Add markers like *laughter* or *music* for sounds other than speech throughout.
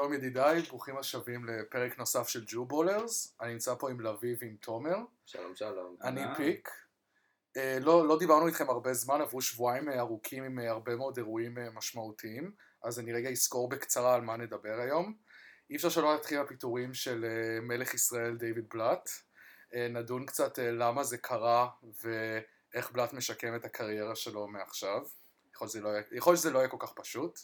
שלום ידידיי, ברוכים השבים לפרק נוסף של ג'ו בולרס. אני נמצא פה עם לביא ועם תומר. שלום שלום. אני אה. פיק. אה, לא, לא דיברנו איתכם הרבה זמן, עברו שבועיים אה, ארוכים עם אה, הרבה מאוד אירועים אה, משמעותיים, אז אני רגע אסקור בקצרה על מה נדבר היום. אי אפשר שלא להתחיל מהפיטורים של מלך ישראל דיוויד בלאט. אה, נדון קצת אה, למה זה קרה ואיך בלאט משקם את הקריירה שלו מעכשיו. יכול שזה לא יכול שזה לא יהיה כל כך פשוט.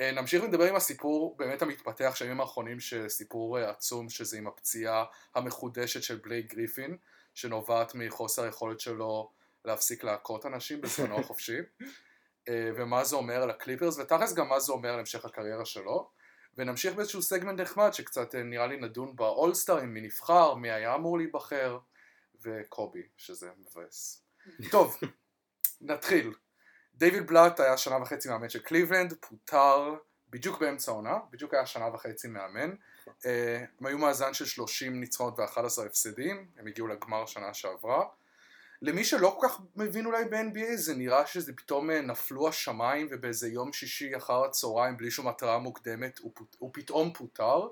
אה, נמשיך לדבר עם הסיפור באמת המתפתח של הימים האחרונים, שסיפור אה, עצום שזה עם הפציעה המחודשת של בלייק גריפין, שנובעת מחוסר היכולת שלו להפסיק להכות אנשים בזמנו *laughs* החופשי, אה, ומה זה אומר על הקליפרס, ותכלס גם מה זה אומר על המשך הקריירה שלו. ונמשיך באיזשהו סגמנט נחמד שקצת אה, נראה לי נדון באולסטארים, מי נבחר, מי היה אמור להיבחר, וקובי, שזה מבאס. *laughs* טוב, נתחיל. דיוויד בלאט היה שנה וחצי מאמן של קליבלנד, פוטר בדיוק באמצע העונה, בדיוק היה שנה וחצי מאמן. אה, הם היו מאזן של 30 ניצחונות ו-11 הפסדים, הם הגיעו לגמר שנה שעברה. למי שלא כל כך מבין אולי ב-NBA זה נראה שזה פתאום אה, נפלו השמיים ובאיזה יום שישי אחר הצהריים בלי שום התראה מוקדמת הוא, פתאום פוטר.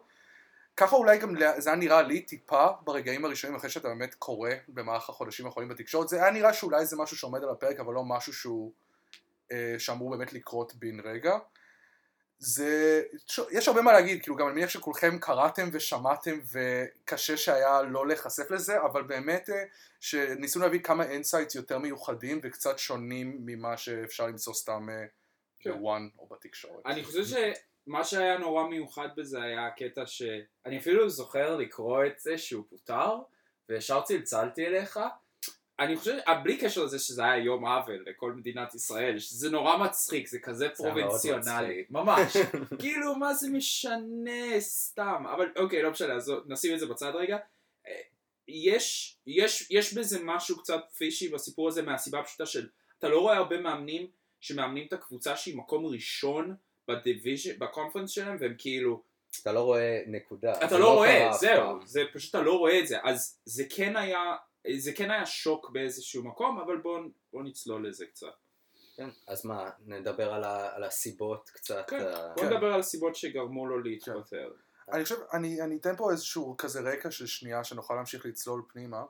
ככה אולי גם זה היה נראה לי טיפה ברגעים הראשונים אחרי שאתה באמת קורא במהלך החודשים האחרונים בתקשורת זה היה נראה שאולי זה משהו שעומד על הפרק אבל לא משהו שהוא שאמור באמת לקרות בן רגע. זה, יש הרבה מה להגיד, כאילו גם אני מניח שכולכם קראתם ושמעתם וקשה שהיה לא להיחשף לזה, אבל באמת אה, שניסינו להביא כמה insights יותר מיוחדים וקצת שונים ממה שאפשר למצוא סתם אה, כן. ב-one או בתקשורת. אני חושב שמה שהיה נורא מיוחד בזה היה הקטע שאני אפילו זוכר לקרוא את זה שהוא פוטר, וישר צלצלתי אליך. אני חושב, בלי קשר לזה שזה היה יום עוול לכל מדינת ישראל, שזה נורא מצחיק, זה כזה מצחיק. ממש. *laughs* כאילו, מה זה משנה סתם? אבל אוקיי, לא משנה, אז נשים את זה בצד רגע. אה, יש, יש, יש בזה משהו קצת פישי בסיפור הזה מהסיבה הפשוטה של אתה לא רואה הרבה מאמנים שמאמנים את הקבוצה שהיא מקום ראשון בדיוויז'ן, בקונפרנס שלהם והם כאילו אתה לא רואה נקודה. אתה זה לא רואה, זהו. זה פשוט אתה לא רואה את זה אז זה כן היה, זה כן היה שוק באיזשהו מקום אבל בואו בוא נצלול לזה קצת כן, אז מה, נדבר על ה- על הסיבות קצת. כן, אה, בוא נדבר על הסיבות שגרמו לו להתפטר אני חושב, אני, אני אתן פה איזשהו כזה רקע של שנייה שנוכל להמשיך לצלול פנימה.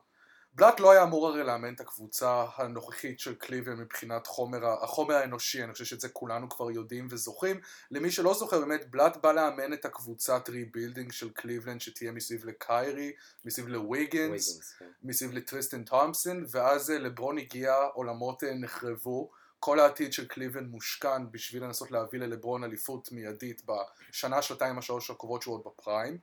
בלאט לא היה אמור הרי לאמן את הקבוצה הנוכחית של קליבלנד מבחינת חומר, החומר האנושי, אני חושב שאת זה כולנו כבר יודעים וזוכרים. למי שלא זוכר, באמת בלאט בא לאמן את הקבוצת rebuilding של קליבלנד שתהיה מסביב לקיירי, מסביב לוויגנס, כן. מסביב לטריסטן תומפסון, ואז אה, לברון הגיע, עולמות אה, נחרבו, כל העתיד של קליבלנד מושכן בשביל לנסות להביא ללברון אליפות מיידית בשנה, שנתיים, השלוש הקרובות שהוא עוד ב prime.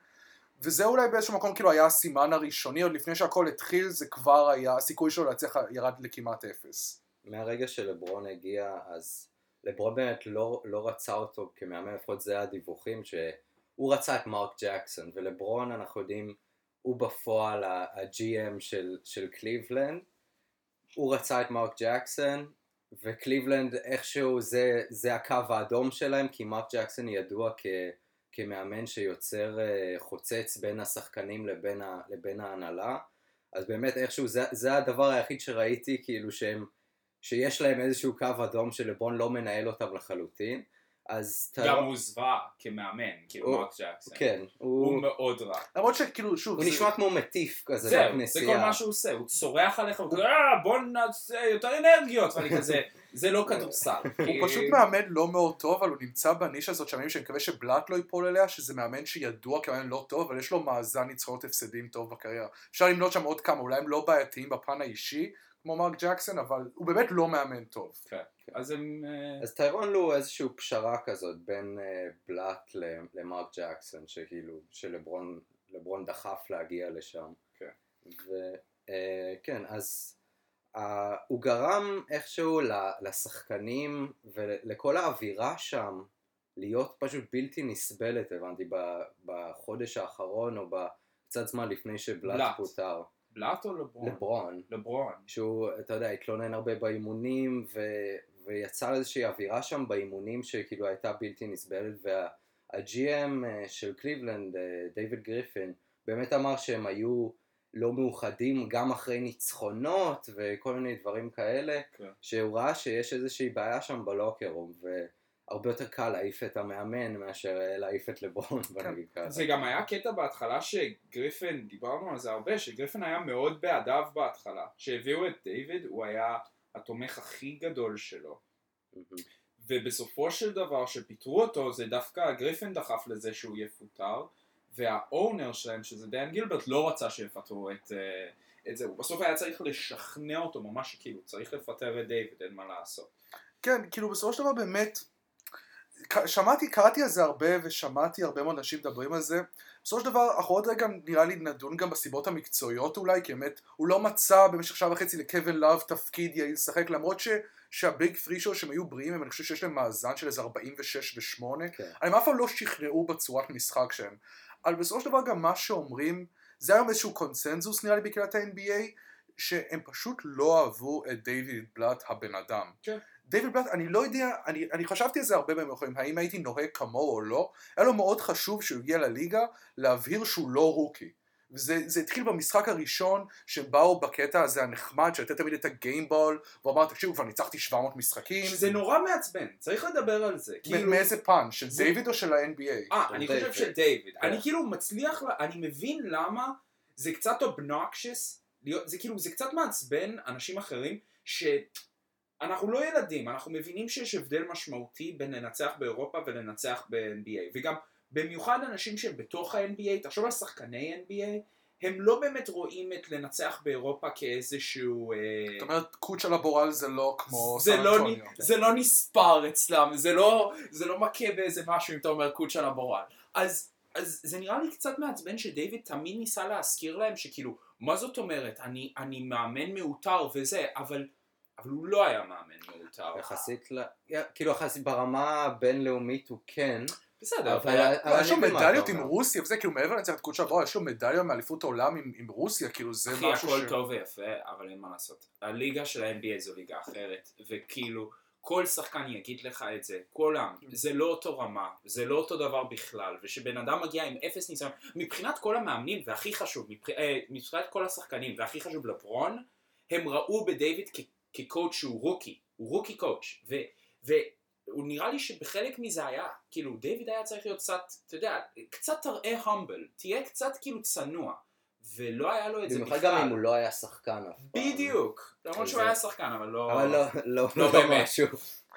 וזה אולי באיזשהו מקום כאילו היה הסימן הראשוני, עוד לפני שהכל התחיל, זה כבר היה, הסיכוי שלו להצליח ירד לכמעט אפס. מהרגע שלברון הגיע, אז לברון באמת לא, לא רצה אותו כמאמן, לפחות זה הדיווחים, שהוא רצה את מרק ג'קסון, ולברון אנחנו יודעים, הוא בפועל ה-GM של, של קליבלנד, הוא רצה את מרק ג'קסון, וקליבלנד איכשהו זה, זה הקו האדום שלהם, כי מרק ג'קסון ידוע כ, כמאמן שיוצר אה, חוצץ בין השחקנים לבין, ה, לבין ההנהלה, אז באמת איכשהו זה, זה הדבר היחיד שראיתי כאילו שהם, שיש להם איזשהו קו אדום שלברון לא מנהל אותם לחלוטין, אז אתה גם לא- הוא זוועה כמאמן, כאילו הוא- מרק ג'קסון כן, הוא הוא, מאוד רע למרות שכאילו, שוב, הוא זה- נשמע כמו מטיף כזה זהו, זה. כל מה שהוא עושה, הוא צורח עליך, הוא כזה, אה, בוא נעשה יותר אנרגיות, ואני כזה, זה לא *laughs* כדורסל. הוא פשוט מאמן לא מאוד טוב, אבל הוא נמצא בנישה הזאת שאני מקווה שבלאט לא ייפול אליה, שזה מאמן שידוע כמאמן לא טוב, אבל יש לו מאזן ניצחונות הפסדים טוב בקריירה. אפשר למנות שם עוד כמה, אולי הם לא בעייתיים בפן האישי, כמו מרק ג'קסון, אבל הוא באמת לא מאמן טוב. כן, אז הם... אה, אז טיירון לו איזושהי פשרה כזאת בין אה, בלאט למרק ג'קסון, שכאילו, שלברון לברון דחף להגיע לשם. כן. וכן, אז אה, הוא גרם איכשהו ל- לשחקנים ולכל האווירה שם להיות פשוט בלתי נסבלת, הבנתי, ב- בחודש האחרון או בקצת זמן לפני שבלאט בלאט. פוטר. בלאט או לברון? לברון. לברון. שהוא, אתה יודע, התלונן הרבה באימונים ו... ויצר איזושהי אווירה שם באימונים שכאילו הייתה בלתי נסבלת וה-GM אה, של קליבלנד, אה, דיוויד גריפין, באמת אמר שהם היו לא מאוחדים גם אחרי ניצחונות וכל מיני דברים כאלה, כן. שהוא ראה שיש איזושהי בעיה שם בלוקר רום הרבה יותר קל להעיף את המאמן מאשר אה, להעיף את לברון, כן. זה גם היה קטע בהתחלה שגריפן, דיברנו על זה הרבה, שגריפן היה מאוד בעדיו בהתחלה. כשהביאו את דיוויד, הוא היה התומך הכי גדול שלו. ובסופו של דבר שפיטרו אותו זה דווקא גריפן דחף לזה שהוא יפוטר והאונר שלהם שזה דן גילברט לא רצה שיפטרו את, אה, את זה הוא בסוף היה צריך לשכנע אותו ממש כאילו צריך לפטר את דיוויד אין מה לעשות כן, כאילו בסופו של דבר באמת, שמעתי, קראתי על זה הרבה ושמעתי הרבה מאוד אנשים מדברים על זה. בסופו של דבר, אנחנו עוד רגע נראה לי נדון גם בסיבות המקצועיות אולי, כי באמת הוא לא מצא במשך שעה וחצי לקווין לאב תפקיד יעיל לשחק, למרות ש, שהביג פרי שלו שהם היו בריאים, הם, אני חושב שיש להם מאזן של איזה 46 ו-8. כן. הם אף פעם לא שכנעו בצורת משחק שלהם. אבל בסופו של דבר גם מה שאומרים, זה היום איזשהו קונצנזוס נראה לי בקהילת ה-NBA, שהם פשוט לא אהבו את דיוויד בלאט הבן אדם. כן. דיוויד בלאט, אני לא יודע, אני, אני חשבתי על זה הרבה בימים אחרים, האם הייתי נוהג כמוהו או לא, היה לו מאוד חשוב שהוא הגיע לליגה להבהיר שהוא לא רוקי. וזה זה התחיל במשחק הראשון שהם באו בקטע הזה הנחמד שלתת תמיד את הגיימבול והוא אמר תקשיבו כבר ניצחתי 700 משחקים שזה נורא מעצבן צריך לדבר על זה כאילו מאיזה פן? של זה- דיוויד או של ה-NBA? אה, אני דיוויד. חושב של דיוויד. כן. אני כאילו מצליח, ל- אני מבין למה זה קצת להיות- זה כאילו, זה קצת מעצבן אנשים אחרים, שאנחנו לא ילדים, אנחנו מבינים שיש הבדל משמעותי בין לנצח באירופה ולנצח ב-NBA, וגם במיוחד אנשים שהם בתוך ה-NBA, תחשוב על שחקני NBA, הם לא באמת רואים את לנצח באירופה כאיזשהו... אה, זאת אומרת קוץ' על הבורל זה לא כמו זה סן לא, אנטוניו. זה לא נספר אצלם, זה לא, זה לא מכה באיזה משהו אם אתה אומר קודש על הבורל. אז, אז זה נראה לי קצת מעצבן שדייוויד תמיד ניסה להזכיר להם שכאילו, מה זאת אומרת, אני, אני מאמן מעוטר וזה, אבל, אבל הוא לא היה מאמן מעוטר. יחסית ל... כאילו יחסית ברמה הבינלאומית הוא כן, בסדר, אבל- יש לו מדליות עם. רוסיה וזה, כאילו מעבר לנצח את קודש הבורל, יש לו מדליה מאליפות העולם עם- רוסיה, כאילו זה אחי, משהו הכל ש... טוב ויפה, אבל אין מה לעשות. הליגה של ה-NBA זו ליגה אחרת, וכאילו, כל שחקן יגיד לך את זה, כולם, זה לא אותו רמה, זה לא אותו דבר בכלל, ושבן אדם מגיע עם אפס ניסיון, מבחינת כל המאמנים, והכי חשוב. אה, מבחינת כל השחקנים, והכי חשוב לברון, הם ראו בדיוויד כקואוצ' שהוא רוקי, הוא רוקי קואוצ'. והוא נראה לי שבחלק מזה היה, כאילו דיוויד היה צריך להיות קצת, אתה יודע, קצת תראה המבל, תהיה קצת כאילו צנוע, ולא היה לו את זה במיוחד בכלל. גם אם הוא לא היה שחקן אף פעם. בדיוק, למרות שהוא היה שחקן, אבל לא... אבל לא, לא, לא לא באמת. משהו.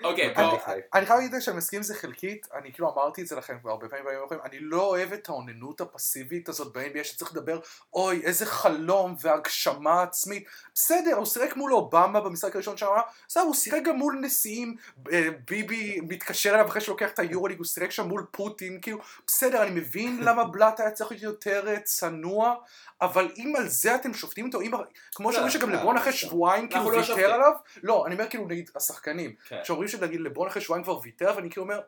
אוקיי, בוא. אני חייב להגיד שאני מסכים עם זה חלקית, אני כאילו אמרתי את זה לכם כבר הרבה פעמים אני לא אוהב את האוננות הפסיבית הזאת ב-NBA שצריך לדבר, אוי איזה חלום והגשמה עצמית, בסדר, הוא שיחק מול אובמה במשחק הראשון שם, בסדר, הוא שיחק גם מול נשיאים, אה, ביבי מתקשר אליו אחרי שלוקח את היורוליג, הוא שיחק שם מול פוטין, כאילו, בסדר, אני מבין *laughs* למה בלאט היה צריך להיות יותר אה, צנוע, אבל אם על זה אתם שופטים אותו, אם, כמו שאומרים שגם לא, לברון לא, אחרי לא. שבועיים כאילו לא ויתר. עליו, לא, אני אומר כאילו נגיד השחקנים, כן. שאומרים שנגיד לברון אחרי שבועיים כבר ויתר, ואני כאילו אומר,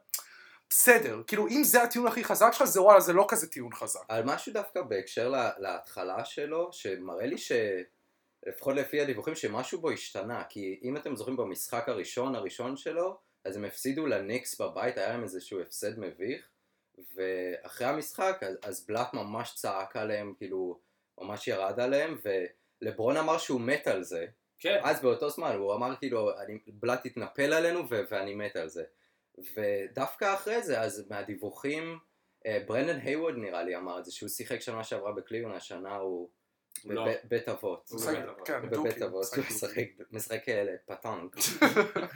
בסדר, כאילו אם זה הטיעון הכי חזק שלך, זה וואלה, זה לא כזה טיעון חזק. על משהו דווקא בהקשר לה- להתחלה שלו, שמראה לי ש... לפחות לפי הדיווחים שמשהו בו השתנה, כי אם אתם זוכרים במשחק הראשון, הראשון שלו, אז הם הפסידו לניקס בבית, היה להם איזשהו הפסד מביך, ואחרי המשחק, אז, אז בלאט ממש צעק עליהם, כאילו, ממש ירד עליהם, ולברון אמר שהוא מת על זה, כן, אז באותו זמן הוא אמר כאילו, אני, בלאט התנפל עלינו ו- ואני מת על זה. ודווקא אחרי זה, אז מהדיווחים, אה, ברנדן היווד נראה לי אמר את זה, שהוא שיחק שנה שעברה בקליון, השנה הוא לא. בב- בית אבות. הוא משחק- בבית אבות. כן, בבית הוא דוקי. משחק, משחק אה, פטנק.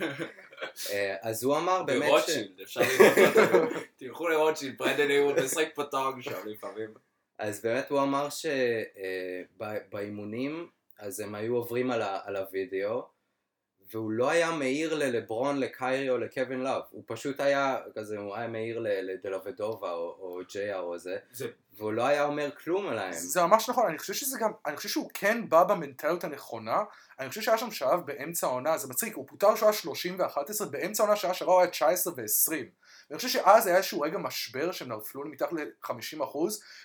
*laughs* אה, אז הוא אמר באמת ש... ברוטשילד, אפשר לראות אותו. *laughs* תלכו לרוטשילד, ברנדן היווד משחק פטונג שם לפעמים. אז באמת הוא אמר שבאימונים, אז הם היו עוברים על, ה, על הוידאו, והוא לא היה מעיר ללברון, לקיירי או לקווין לאב, הוא פשוט היה, כזה, הוא היה מעיר ל- לדלוודובה או, או ג'יי או זה, זה והוא לא היה אומר כלום עליהם. זה ממש נכון, אני חושב שזה גם, אני חושב שהוא כן בא במנטליות הנכונה, אני חושב שהיה שם שלב באמצע העונה, זה מצחיק, הוא פוטר שעה 30 ו-11, באמצע העונה שעה שעברה הוא היה 19 ו-20. ואני חושב שאז היה איזשהו רגע משבר שהם נפלו מתחת ל-50%,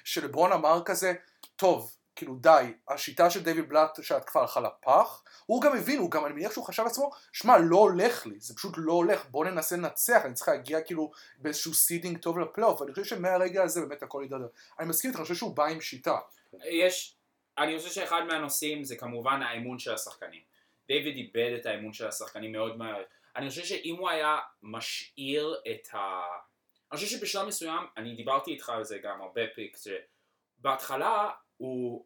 שלברון אמר כזה, טוב, כאילו די, השיטה של דיוויד בלאט שההתקפה הלכה לפח, הוא גם הבין, הוא גם, אני מניח שהוא חשב לעצמו, שמע, לא הולך לי, זה פשוט לא הולך, בוא ננסה לנצח, אני צריך להגיע כאילו באיזשהו seeding טוב לפלייאוף, ואני חושב שמהרגע הזה באמת הכל הידרדר. אני מסכים איתך, אני חושב שהוא בא עם שיטה. יש, אני חושב שאחד מהנושאים זה כמובן האמון של השחקנים. דיוויד איבד את האמון של השחקנים מאוד מהר. אני חושב שאם הוא היה משאיר את ה... אני חושב שבשלב מסוים, אני דיברתי איתך על זה גם הרבה פיקס, שבהתחלה הוא,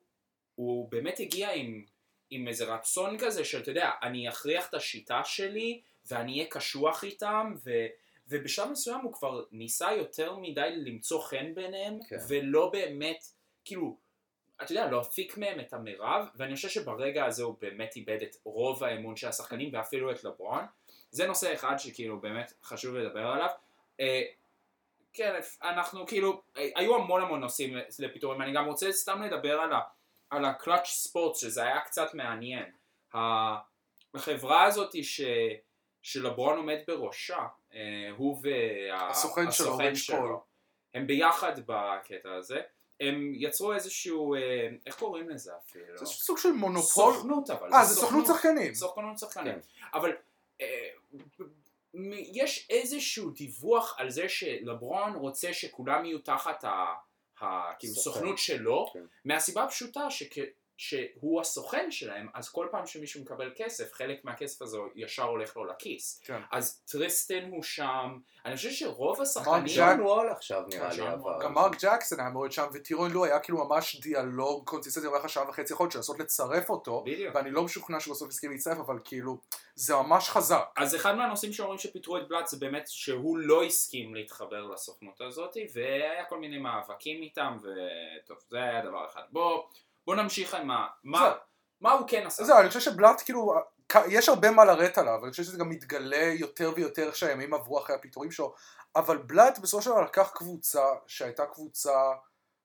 הוא באמת הגיע עם, עם איזה רצון כזה של, אתה יודע, אני אכריח את השיטה שלי ואני אהיה קשוח איתם, ו, ובשלב מסוים הוא כבר ניסה יותר מדי למצוא חן ביניהם, כן. ולא באמת, כאילו, אתה יודע, להפיק מהם את המרב, ואני חושב שברגע הזה הוא באמת איבד את רוב האמון של השחקנים, ואפילו את לברון. זה נושא אחד שכאילו באמת חשוב לדבר עליו. אה, כן, אנחנו כאילו, אה, היו המון המון נושאים לפיטורים, אני גם רוצה סתם לדבר על, ה, על הקלאץ' ספורט, שזה היה קצת מעניין. החברה הזאת ש, שלברון עומד בראשה, אה, הוא הסוכן שלו, והסוכן ריץ' פול. שלו, הם ביחד בקטע הזה. הם יצרו איזשהו, אה, איך קוראים לזה אפילו? זה סוג של מונופול. סוכנות אבל. אה, זה סוכנות שחקנים. סוכנות שחקנים. כן. אבל אה, יש איזשהו דיווח על זה שלברון רוצה שכולם יהיו תחת ה... ה- כאילו. סוכנות שלו, כן. מהסיבה הפשוטה שכ... שהוא הסוכן שלהם, אז כל פעם שמישהו מקבל כסף, חלק מהכסף הזה ישר הולך לו לכיס. כן. אז טריסטן הוא שם, אני חושב שרוב מרק השחקנים... ג'ק- ג'ון וול עכשיו נראה לי עבר. גם מרק ג'קסון היה מאוד שם, וטירון לו היה כאילו ממש דיאלוג קונסיסטנטי במהלך השעה וחצי יכול להיות לנסות לצרף אותו, בדיוק. ואני לא משוכנע שהוא בסוף הסכים להצטרף, אבל כאילו, זה ממש חזק. אז אחד מהנושאים שאומרים שפיטרו את בלאט זה באמת שהוא לא הסכים להתחבר לסוכנות הזאת והיה כל מיני מאבקים איתם וטוב זה היה דבר אחד בוא, בוא נמשיך עם ה... מה. מה הוא כן עשה? זהו, אני חושב שבלאט כאילו, יש הרבה מה לרדת עליו, אני חושב שזה גם מתגלה יותר ויותר איך שהימים עברו אחרי הפיטורים שלו, אבל בלאט בסופו של דבר לקח קבוצה שהייתה קבוצה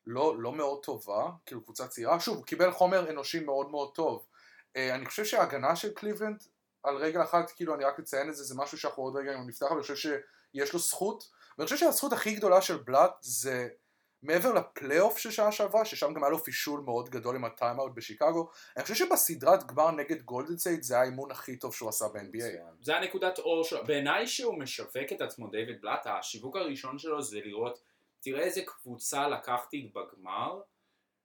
לא, לא מאוד טובה, כאילו קבוצה צעירה, שוב, הוא קיבל חומר אנושי מאוד מאוד טוב. אה, אני חושב שההגנה של קליבלנד, על רגל אחת, כאילו אני רק אציין את זה, זה משהו שאנחנו עוד רגע נפתח, אבל אני חושב שיש לו זכות, ואני חושב שהזכות הכי גדולה של בלאט זה מעבר לפלייאוף של שנה שעברה, ששם גם היה לו פישול מאוד גדול עם ה timeout בשיקגו, אני חושב שבסדרת גמר נגד גולדן סטייט זה היה האימון הכי טוב שהוא עשה ב-NBA. זה הנקודת אור שלו. בעיניי שהוא משווק את עצמו דיוויד בלאט, השיווק הראשון שלו זה לראות, תראה איזה קבוצה לקחתי בגמר,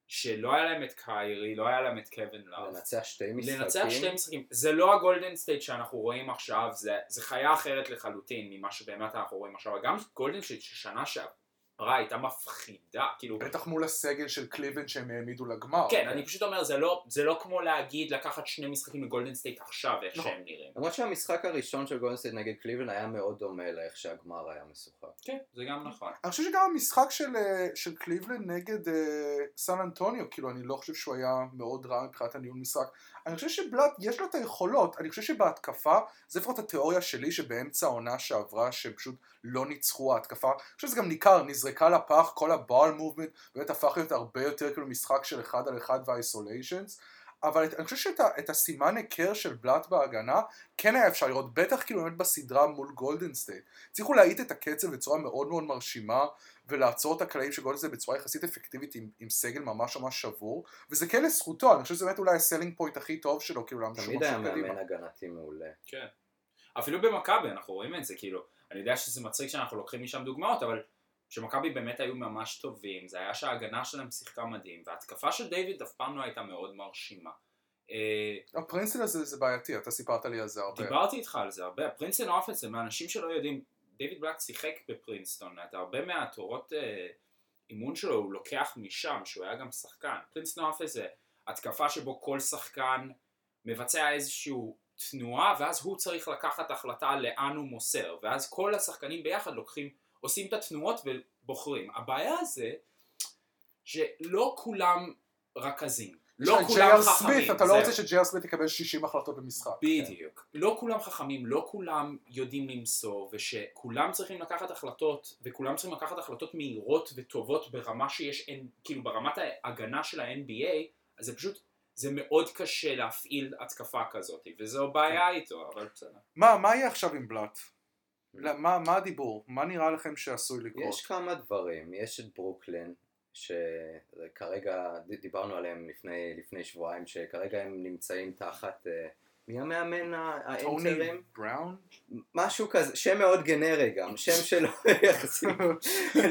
שלא היה להם את קיירי, לא היה להם את קווין לאב. לנצח שתי משחקים. לנצח שתי משחקים. זה לא הגולדן סטייט שאנחנו רואים עכשיו, זה, זה חיה אחרת לחלוטין ממה שבאמת אנחנו רואים עכשיו. גם גולדן סטייט ששנה שעברה הייתה מפחידה, כאילו... בטח מול הסגל של קליבלנד שהם העמידו לגמר. כן, אני פשוט אומר, זה לא, זה לא כמו להגיד לקחת שני משחקים לגולדן סטייט עכשיו, איך נכון. שהם נראים. למרות שהמשחק הראשון של גולדן סטייט נגד קליבלנד היה מאוד דומה לאיך שהגמר היה משוחק. כן, זה גם נכון. אני חושב שגם המשחק של, אה, של קליבלנד נגד אה, סן אנטוניו, כאילו אני לא חושב שהוא היה מאוד רע מבחינת הניהול משחק. אני חושב שבלאט יש לו את היכולות, אני חושב שבהתקפה, זה לפחות התיאוריה שלי שבאמצע העונה שעברה שהם פשוט לא ניצחו ההתקפה, אני חושב שזה גם ניכר, נזרקה לפח, כל הבעל מובמנט באמת הפך להיות הרבה יותר כאילו משחק של אחד על אחד והאיסוליישנס. אבל את- אני חושב שאת ה- את הסימן היכר של בלאט בהגנה כן היה אפשר לראות, בטח כאילו באמת בסדרה מול גולדן סטייט. הצליחו להאיט את הקצב בצורה מאוד מאוד מרשימה ולעצור את הקלעים של גולדן סטייט בצורה יחסית אפקטיבית עם, עם סגל ממש ממש שבור וזה כן לזכותו, אני חושב שזה באמת אולי ה selling point הכי טוב שלו, כאילו להמשיך תמיד היה. מאמן הגנתי מעולה. כן. אפילו במכבי אנחנו רואים את זה, כאילו, אני יודע שזה מצחיק שאנחנו לוקחים משם דוגמאות, אבל שמכבי באמת היו ממש טובים, זה היה שההגנה שלהם שיחקה מדהים, וההתקפה של דיוויד אף פעם לא הייתה מאוד מרשימה. אה, הפרינסטון הזה זה בעייתי, אתה סיפרת לי על זה הרבה. דיברתי איתך על זה הרבה, ה Princeton offense, לאנשים שלא יודעים, דיוויד בלאט שיחק בפרינסטון, את הרבה מהתורות אה, אימון שלו הוא לוקח משם, שהוא היה גם שחקן. Princeton offense זה התקפה שבו כל שחקן מבצע איזושהי תנועה, ואז הוא צריך לקחת החלטה לאן הוא מוסר, ואז כל השחקנים ביחד לוקחים, עושים את התנועות ובוחרים. הבעיה זה שלא כולם רכזים, לא כולם חכמים. סמית, אתה לא. רוצה שג'ייר סמית יקבל 60 החלטות במשחק. בדיוק. לא כולם חכמים, לא כולם יודעים למסור, ושכולם צריכים לקחת החלטות, וכולם צריכים לקחת החלטות מהירות וטובות ברמה שיש, כאילו ברמת ההגנה של ה-NBA, אז זה פשוט, זה מאוד קשה להפעיל התקפה כזאת, וזו בעיה איתו, אבל בסדר. מה, מה יהיה עכשיו עם בלאט? לא, מה, מה הדיבור? מה נראה לכם שעשוי לקרות? יש כמה דברים, יש את ברוקלין, שכרגע דיברנו עליהם לפני, לפני שבועיים, שכרגע הם נמצאים תחת, אה, מי המאמן ה- טוני האינטרים? בראון? משהו כזה, שם מאוד גנרי גם, שם שלא *laughs* יחזיק,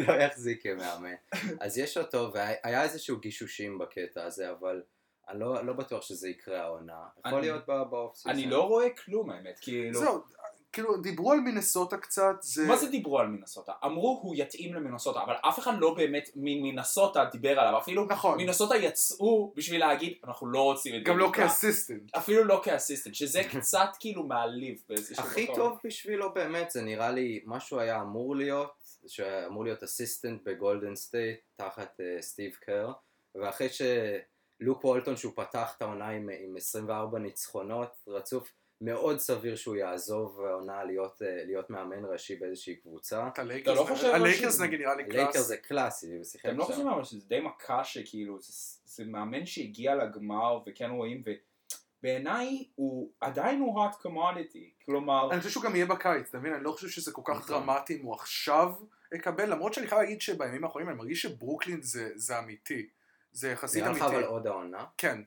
לא יחזיק כמאמן. אז יש אותו, והיה איזשהו גישושים בקטע הזה, אבל אני לא, לא בטוח שזה יקרה העונה. יכול להיות באופציה. אני לא רואה כלום האמת, כאילו... זהו, כאילו, דיברו על מינסוטה קצת, זה... מה זה דיברו על מינסוטה? אמרו הוא יתאים למינסוטה, אבל אף אחד לא באמת ממינסוטה דיבר עליו, אפילו נכון. מינסוטה יצאו בשביל להגיד אנחנו לא רוצים את גם לא דיוויד בלאט." כאסיסטנט. אפילו לא כאסיסטנט, שזה *laughs* קצת כאילו מעליב באיזשהו הכי מקום. טוב בשבילו באמת זה נראה לי משהו היה אמור להיות שאמור להיות assistant בגולדן סטייט תחת אה, סטיב קר ואחרי שלוק וולטון שהוא פתח את העונה עם, עם 24 ניצחונות רצוף מאוד סביר שהוא יעזוב העונה להיות, אה, להיות מאמן ראשי באיזושהי קבוצה את הלייקרס, לא חושב הלייקרס נגיד נראה לי לייקר קלאס. זה קלאסי הוא שיחק אתם לא שם. חושבים אבל שזה די מכה שכאילו זה, זה מאמן שהגיע לגמר וכן רואים ובעיניי הוא עדיין הוא hot commodity כלומר אני חושב שהוא גם יהיה בקיץ, אתה מבין? אני לא חושב שזה כל כך נכון. דרמטי אם הוא עכשיו יקבל, למרות שאני חייב להגיד שבימים האחרונים אני מרגיש שברוקלין זה זה אמיתי. זה יחסית נראה לך אמיתי. אבל עוד העונה כן.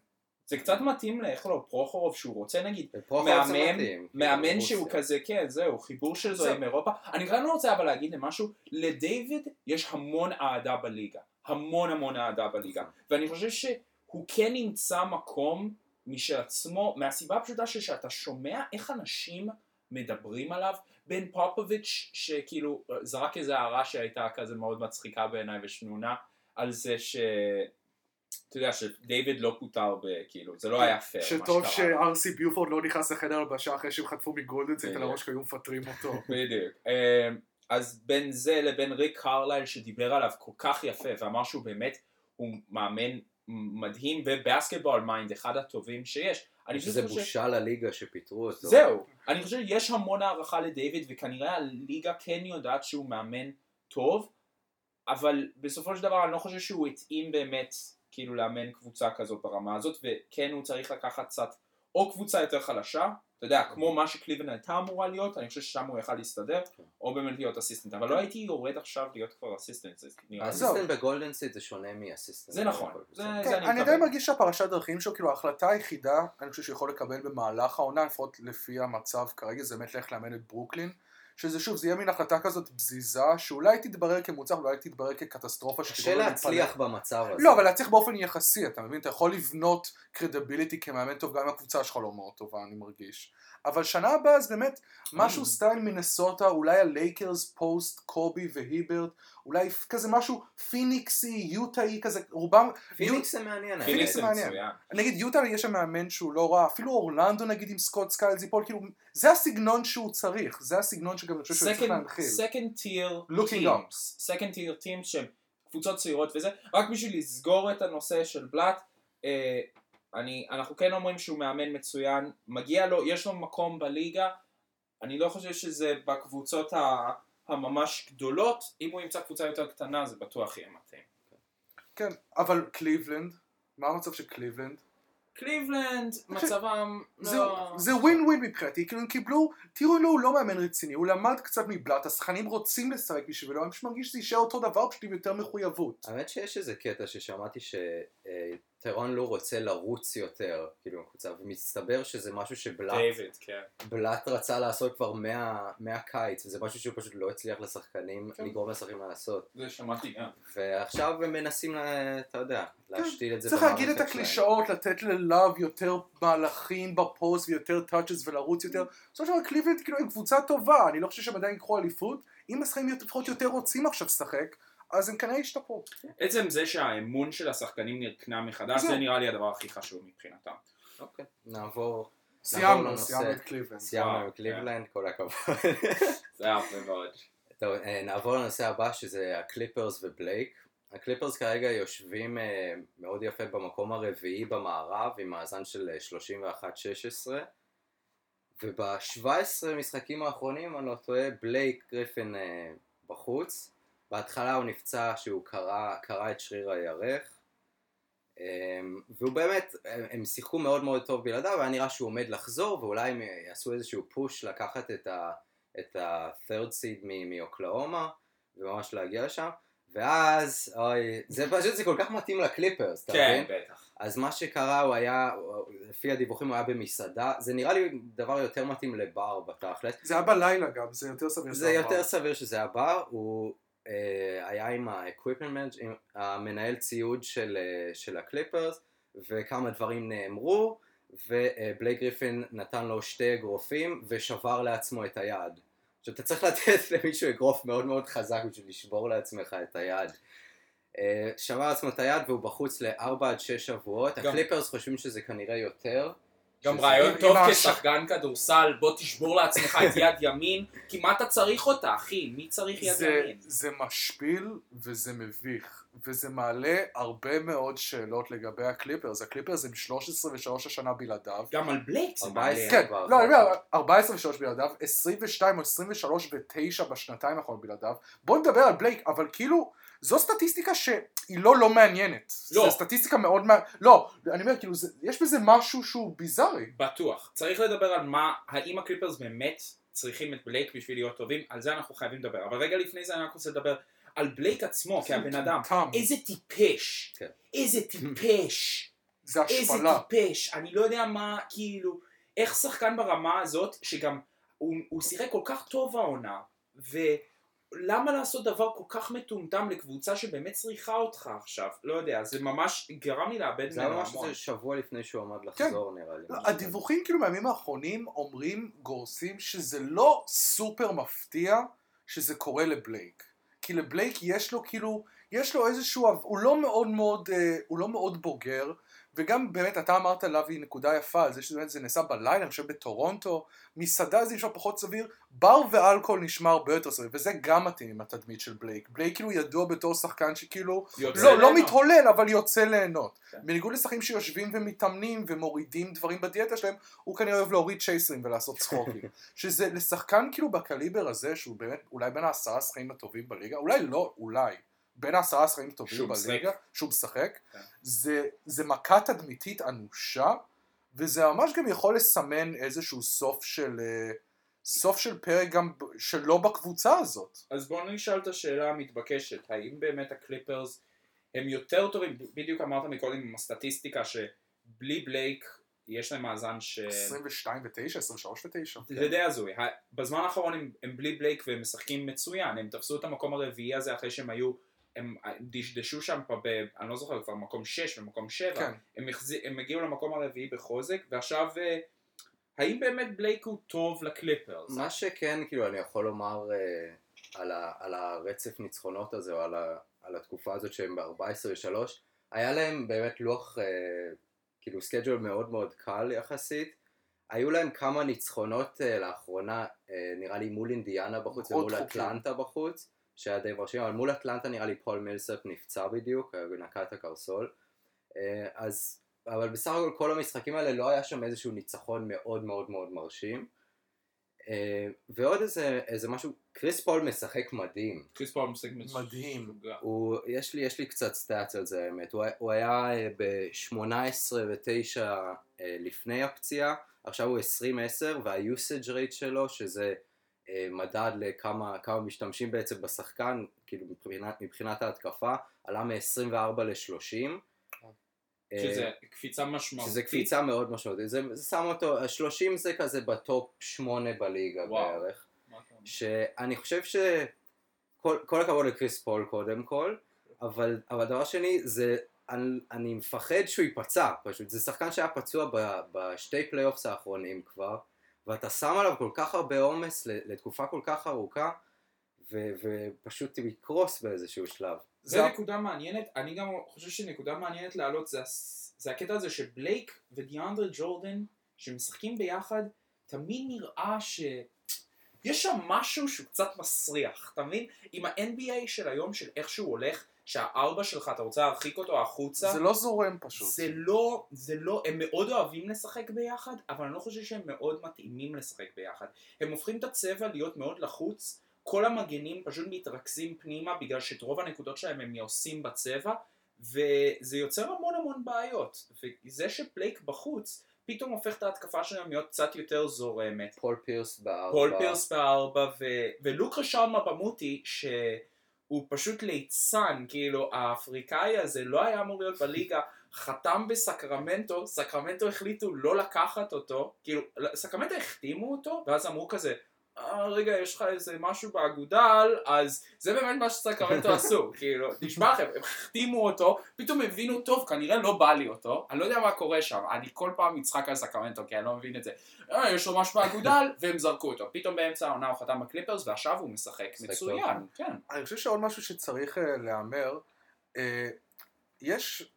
זה קצת מתאים לאיך לא פרוחורוב שהוא רוצה נגיד מאמן, כאילו, מאמן רוסיה. שהוא כזה כן זהו חיבור של זה. עם אירופה אני רק לא רוצה אבל להגיד למשהו לדיוויד יש המון אהדה בליגה. המון המון אהדה בליגה. ואני חושב שהוא כן נמצא מקום משל עצמו מהסיבה הפשוטה שכשאתה שומע איך אנשים מדברים עליו. בן פופוביץ' שכאילו זרק איזה הערה שהייתה כזה מאוד מצחיקה בעיניי ושנונה על זה ש... אתה יודע שדייוויד לא פוטר בכאילו זה לא היה פייר מה שטוב. שאר סי ביופורד לא נכנס לחדר הלבשה אחרי שהם חטפו מגולדן סטייט על. הראש כי היו מפטרים אותו. *laughs* בדיוק. אמ, אז בין זה לבין ריק קרלייל שדיבר עליו כל כך יפה ואמר שהוא באמת, הוא מאמן מדהים ו basketball mind, אחד הטובים שיש. אני שזה חושב... בושה לליגה שפיטרו אותו זהו. אני חושב שיש המון הערכה לדיוויד וכנראה הליגה כן יודעת שהוא מאמן טוב, אבל בסופו של דבר אני לא חושב שהוא התאים באמת כאילו לאמן קבוצה כזאת ברמה הזאת, וכן הוא צריך לקחת קצת או קבוצה יותר חלשה, אתה יודע, כמו מה שקליבלנד הייתה אמורה להיות, אני חושב ששם הוא יכל להסתדר, או באמת להיות assistant, אבל לא הייתי יורד עכשיו להיות כבר assistant, זה נראה לי. ה assistant בגולדן סטייט זה שונה מ assistant זה נכון. בכל זה- כן, אני אני. די מרגיש שהפרשת דרכים שלו, כאילו ההחלטה היחידה, אני חושב שהוא יכול לקבל במהלך העונה, לפחות לפי המצב כרגע, זה באמת ללכת לאמן את ברוקלין. שזה שוב, זה יהיה מין החלטה כזאת בזיזה, שאולי תתברר כמוצלח, אולי תתברר כקטסטרופה קשה שתגרום לו להצליח במצב הזה. לא, אבל להצליח באופן יחסי, אתה מבין? אתה יכול לבנות credibility כמאמן טוב, גם אם הקבוצה שלך לא מאוד טובה, אני מרגיש. אבל שנה הבאה אז באמת, משהו Mm. סטייל מינסוטה, אולי הלייקרס, פוסט, קובי והיברט, אולי כזה משהו פיניקסי, יוטאי כזה, רובם, פיניקס זה מעניין. פיניקס זה זה מעניין. נגיד יוטה יש שם מאמן שהוא לא רע, אפילו אורלנדו נגיד עם סקוט סקיילס ייפול, כאילו, זה הסגנון שהוא צריך, זה הסגנון שגם אני חושב שהוא צריך להנחיל. Looking up. teams, second tier teams שהם קבוצות צעירות וזה, רק בשביל לסגור את הנושא של בלאט, אה, אני, אנחנו כן אומרים שהוא מאמן מצוין, מגיע לו, יש לו מקום בליגה, אני לא חושב שזה בקבוצות ה, הממש גדולות, אם הוא ימצא קבוצה יותר קטנה זה בטוח יהיה מתאים. כן, אבל קליבלנד, מה המצב של קליבלנד? קליבלנד, מצבם זה, לא... זה ווין ווין מבחינתי, כאילו הם קיבלו, תראו לו, הוא לא מאמן רציני, הוא למד קצת מבלאט, השחקנים רוצים לשחק בשבילו, אני פשוט מרגיש שזה יישאר אותו דבר, פשוט עם יותר מחויבות. האמת שיש איזה קטע ששמעתי שטרון לו רוצה לרוץ יותר, כאילו, מקבוצה, ומסתבר שזה משהו שבלאט דיוויד, כן. בלאט רצה לעשות כבר מה- מהקיץ, וזה משהו שהוא פשוט לא הצליח לשחקנים, כן. לגרום לשחקנים לעשות. זה שמעתי גם. ועכשיו הם מנסים, לה- אתה יודע, להשתיל את זה צריך להגיד את. הקלישאות, לתת ללאב יותר מהלכים בפוסט ויותר touches ולרוץ יותר. בסופו של דבר קליבלנד כאילו הם קבוצה טובה, אני לא חושב שהם עדיין ייקחו אליפות. אם השחקנים לפחות יותר רוצים עכשיו לשחק, אז הם כנראה ישתפרו. עצם זה שהאמון של השחקנים נקנה מחדש. זה נראה לי הדבר הכי חשוב מבחינתם. אוקיי, נעבור, סיימנו, לנושא. סיימנו את קליבלנד. סיימנו וואו, עם קליבלנד, כל הכבוד. זה היה הרבה מאוד. *laughs* טוב, אה, נעבור לנושא הבא שזה הקליפרס ובלייק. הקליפרס כרגע יושבים אה, מאוד יפה במקום הרביעי במערב עם מאזן של אה, 31-16 וב-17 משחקים האחרונים, אני לא טועה, בלייק גריפין אה, בחוץ. בהתחלה הוא נפצע שהוא קרע, קרע את שריר הירך אה, והוא באמת, הם, שיחקו מאוד מאוד טוב בלעדיו, היה נראה שהוא עומד לחזור ואולי הם יעשו איזשהו פוש לקחת את ה... את ה-third seed מ- מאוקלאומה וממש להגיע לשם ואז, אוי, זה פשוט, זה כל כך מתאים לקליפרס, אתה כן, מבין? בטח. אז מה שקרה הוא היה, הוא- לפי הדיווחים הוא היה במסעדה, זה נראה לי דבר יותר מתאים לבר בתכלס, זה היה בלילה גם, זה יותר סביר. זה יותר סביר שזה הבר, הוא אה, היה עם ה-equipment, עם המנהל ציוד של, אה, של הקליפרס וכמה דברים נאמרו ובלייק גריפין נתן לו שתי אגרופים ושבר לעצמו את היד. עכשיו אתה צריך לתת *laughs* למישהו אגרוף מאוד מאוד חזק בשביל לשבור לעצמך את היד. אה, שבר לעצמו את היד והוא בחוץ לארבע עד שש שבועות, גם- הקליפרס חושבים שזה כנראה יותר. גם רעיון טוב כשחקן כדורסל, בוא תשבור לעצמך את *laughs* יד ימין, כי מה אתה צריך אותה, אחי? מי צריך יד זה, ימין? זה משפיל וזה מביך, וזה מעלה הרבה מאוד שאלות לגבי הקליפרס. הקליפרס הם 13 ו-3 השנה בלעדיו. גם על בלייק זה 14. מעלה. כן, לא, אני אומר, 14 ו-3 בלעדיו, 22 או 23 ו-9 בשנתיים האחרונות בלעדיו. בואו נדבר על בלייק, אבל כאילו, זו סטטיסטיקה שהיא לא לא מעניינת. לא. זו סטטיסטיקה מאוד מעניינת. לא, אני אומר, כאילו, זה, יש בזה משהו שהוא ביזארי. בטוח. צריך לדבר על מה, האם הקליפרס באמת צריכים את בלייק בשביל להיות טובים, על זה אנחנו חייבים לדבר. אבל רגע לפני זה אני רק רוצה לדבר על בלייק עצמו כהבן אדם. תם. איזה טיפש. כן. איזה טיפש. *laughs* זה איזה השפלה. טיפש. אני לא יודע מה, כאילו, איך שחקן ברמה הזאת, שגם הוא, הוא שיחק כל כך טוב העונה, ולמה לעשות דבר כל כך מטומטם לקבוצה שבאמת צריכה אותך עכשיו? לא יודע, זה ממש גרם לי לאבד זה היה ממנו ממש. איזה שבוע לפני שהוא עמד כן. לחזור נראה לי. לא. הדיווחים כאילו מהימים האחרונים אומרים, גורסים, שזה לא סופר מפתיע שזה קורה לבלייק. כי לבלייק יש לו כאילו, יש לו איזשהו, הוא לא מאוד מאוד, אה, הוא לא מאוד בוגר, וגם באמת אתה אמרת לוי נקודה יפה על זה שבאמת זה נעשה בלילה, אני חושב בטורונטו, מסעדה זה נשמע פחות סביר, בר ואלכוהול נשמע הרבה יותר סביר, וזה גם מתאים עם התדמית של בלייק. בלייק כאילו ידוע בתור שחקן שכאילו, לא, לא. מתהולל, אבל יוצא ליהנות. כן. בניגוד לשחקים שיושבים ומתאמנים ומורידים דברים בדיאטה שלהם, הוא כנראה אוהב להוריד צ'ייסרים ולעשות צחוקים. *laughs* שזה לשחקן כאילו בקליבר הזה, שהוא באמת אולי בין העשרה השחקנים הטובים בליגה, אולי לא, אולי, בין העשרה השחקנים הטובים. בליגה, שהוא משחק, כן. זה, זה מכה תדמיתית אנושה, וזה ממש גם יכול לסמן איזשהו סוף של... אה, סוף של פרק גם שלא בקבוצה הזאת. אז בואו נשאל את השאלה המתבקשת, האם באמת הקליפרס הם יותר טובים, בדיוק אמרת מקודם עם הסטטיסטיקה שבלי בלייק יש להם מאזן ש... 22 ו-9, 23 ו-9. זה די הזוי, בזמן האחרון הם, הם בלי בלייק והם משחקים מצוין, הם תפסו את המקום הרביעי הזה אחרי שהם היו, הם דשדשו שם פה ב... אני לא זוכר כבר מקום 6 ומקום 7, כן. הם, החזי, הם הגיעו למקום הרביעי בחוזק, ועכשיו אה, האם באמת בלייק הוא טוב לקליפרס? מה שכן, כאילו, אני יכול לומר אה, על, ה, על הרצף ניצחונות הזה, או על, ה, על התקופה הזאת שהם ב-14 ו-3, היה להם באמת לוח, אה, כאילו, schedule מאוד מאוד קל יחסית. היו להם כמה ניצחונות לאחרונה, אה, נראה לי מול אינדיאנה בחוץ ומול. אטלנטה בחוץ, שהיה די מרשים, אבל מול אטלנטה נראה לי פול מילסאפ נפצע בדיוק, אה, ונקע את הקרסול. אה, אז, אבל בסך הכל כל המשחקים האלה לא היה שם איזשהו ניצחון מאוד מאוד מאוד מרשים. אה, ועוד איזה, איזה משהו, קריס פול משחק מדהים. קריס פול משחק מדהים. הוא, יש לי, יש לי קצת stats על זה האמת, הוא, הוא היה ב-18 ו-9 לפני הפציעה, עכשיו הוא 20-10 וה-usage rate שלו, שזה מדד לכמה כמה משתמשים בעצם בשחקן, כאילו מבחינת, מבחינת ההתקפה, עלה מ-24 ל-30. שזה קפיצה משמעותית. שזה קפיצה מאוד משמעותית, זה, זה שם אותו, ה-30 זה כזה ב top 8 בליגה וואו. בערך. שאני חושב שכל כל הכבוד לקריס פול קודם כל, אבל, אבל דבר שני זה, אני, אני מפחד שהוא ייפצע פשוט, זה שחקן שהיה פצוע ב, בשתי playoffs האחרונים כבר, ואתה שם עליו כל כך הרבה עומס לתקופה כל כך ארוכה, ו, ופשוט יקרוס באיזשהו שלב. זה נקודה מעניינת, אני גם חושב שנקודה מעניינת להעלות זה, זה הקטע הזה שבלייק ודיאנדרה ג'ורדן שמשחקים ביחד, תמיד נראה ש... יש שם משהו שהוא קצת מסריח, אתה מבין? עם ה-NBA של היום, של איך שהוא הולך, שהארבע שלך, אתה רוצה להרחיק אותו החוצה, זה לא זורם פשוט. זה לא, זה לא, הם מאוד אוהבים לשחק ביחד, אבל אני לא חושב שהם מאוד מתאימים לשחק ביחד. הם הופכים את הצבע להיות מאוד לחוץ, כל המגנים פשוט מתרכזים פנימה בגלל שאת רוב הנקודות שלהם הם עושים בצבע, וזה יוצר המון המון בעיות. וזה שבלייק בחוץ, פתאום הופך את ההתקפה שלהם להיות קצת יותר זורמת. פול פירס בארבע. פול פירס בארבע, ו- ולוק רישארד מבה א מוטה, שהוא פשוט ליצן, כאילו האפריקאי הזה לא היה אמור להיות בליגה, חתם בסקרמנטו, סקרמנטו החליטו לא לקחת אותו, כאילו סקרמנטו החתימו אותו, ואז אמרו כזה, "אה, רגע, יש לך איזה משהו באגודל, אז זה באמת מה שסקרמנטו עשו, *laughs* כאילו, נשמע לכם, הם החתימו אותו, פתאום הבינו, טוב, כנראה לא בא לי אותו, אני לא יודע מה קורה שם, אני כל פעם מצחק על סקרמנטו, כי אני לא מבין את זה, "אה, יש לו משהו באגודל, *laughs* והם זרקו אותו, פתאום באמצע העונה הוא חתם בקליפרס, ועכשיו הוא משחק מצוין, כן. אני חושב שעוד משהו שצריך אה, להיאמר, אה, יש,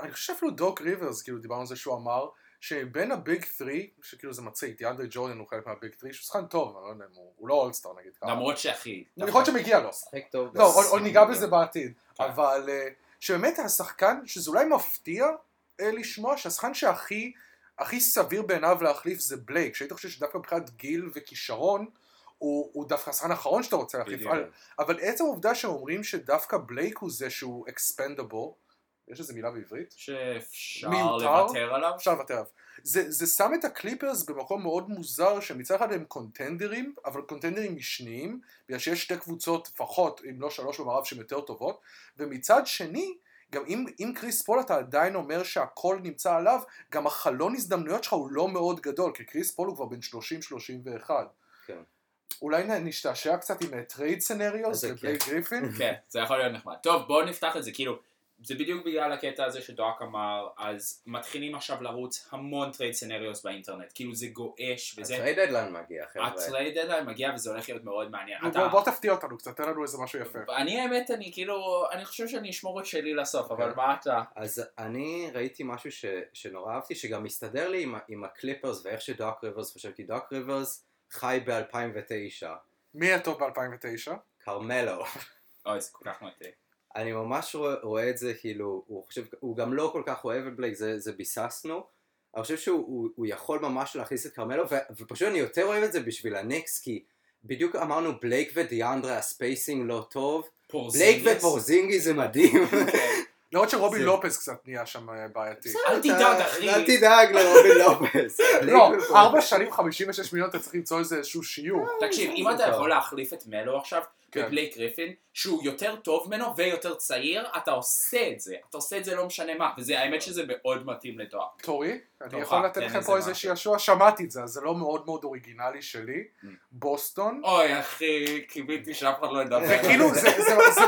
אני חושב שאפילו דוק ריברס, כאילו דיברנו על זה שהוא אמר, שבין הביג 3, שכאילו זה מצחיק, דיאנדרי ג'ורדן הוא חלק מהביג 3, שהוא שחקן טוב, אני לא יודע אם הוא, הוא לא אולסטאר נגיד ככה. למרות שהכי, יכול להיות שמגיע לו. משחק טוב. לא, עוד- עוד ניגע בזה בעתיד, כן. אבל אה, שבאמת השחקן, שזה אולי מפתיע אה, לשמוע, שהשחקן שהכי הכי סביר בעיניו להחליף זה בלייק, שהיית חושב שדווקא מבחינת גיל וכישרון, הוא, הוא דווקא השחקן האחרון שאתה רוצה להחליף. אבל, אבל עצם העובדה שהם אומרים שדווקא בלייק הוא זה שהוא expendable, יש איזה מילה בעברית? שאפשר מיותר? לוותר עליו, אפשר לוותר עליו. זה, זה שם את הקליפרס במקום מאוד מוזר, שמצד אחד הם קונטנדרים, אבל קונטנדרים משניים, בגלל שיש שתי קבוצות לפחות, אם לא שלוש במערב, שהן יותר טובות, ומצד שני, גם אם, אם קריס פול אתה עדיין אומר שהכל נמצא עליו, גם החלון הזדמנויות שלך הוא לא מאוד גדול, כי קריס פול הוא כבר בן 30-31. כן. אולי נשתעשע קצת עם trade scenarios איזה ובלייק כיף. גריפין? *laughs* כן, זה יכול להיות נחמד. טוב, בואו נפתח את זה, כאילו, זה בדיוק בגלל הקטע הזה שדואק אמר, אז מתחילים עכשיו לרוץ המון trade scenarios באינטרנט, כאילו זה גועש וזה, ה trade deadline מגיע, חבר'ה. ה trade deadline מגיע וזה הולך להיות מאוד מעניין. אתה- בוא, בוא תפתיע אותנו קצת, תן לנו איזה משהו יפה. אני האמת, אני כאילו, אני חושב שאני אשמור את שלי לסוף, אבל אוקיי. מה אתה? אז אני ראיתי משהו ש, שנורא אהבתי, שגם מסתדר לי עם, עם הקליפרס ואיך שדוק ריברס חושב, כי דוק ריברס חי ב-2009, מי הטוב ב-2009? קרמלו. אוי, זה כל כך מטעה. אני ממש רואה, רואה את זה, כאילו, הוא חושב, הוא גם לא כל כך אוהב את בלייק, זה, זה ביססנו. אני חושב שהוא הוא, הוא יכול ממש להכניס את קרמלו, ו, ופשוט אני יותר אוהב את זה בשביל הניקס, כי בדיוק אמרנו בלייק ודיאנדרה, ה spacing לא טוב. בלייק. ופורזינגיס זה מדהים. כן. *laughs* למרות שרובין זה- לופס קצת נהיה שם אה, בעייתי. אל תדאג, אחי. אל תדאג לרובין *laughs* לופס. לא, ארבע שנים 56 מיליון אתה צריך למצוא איזה איזשהו שיוך. תקשיב, אם זה אתה. יכול להחליף את מלו עכשיו, כן. בבלייק גריפין, שהוא יותר טוב ממנו ויותר צעיר, אתה עושה את זה. אתה עושה את זה לא משנה מה, וזה, האמת שזה מאוד מתאים לתואר. תורי, אני יכול לתת לכם פה איזה. שעשוע, שמעתי את זה, אז זה לא מאוד מאוד אוריגינלי שלי. Mm. בוסטון. אוי אחי, קיוויתי שאף אחד לא ידבר. וכאילו זה,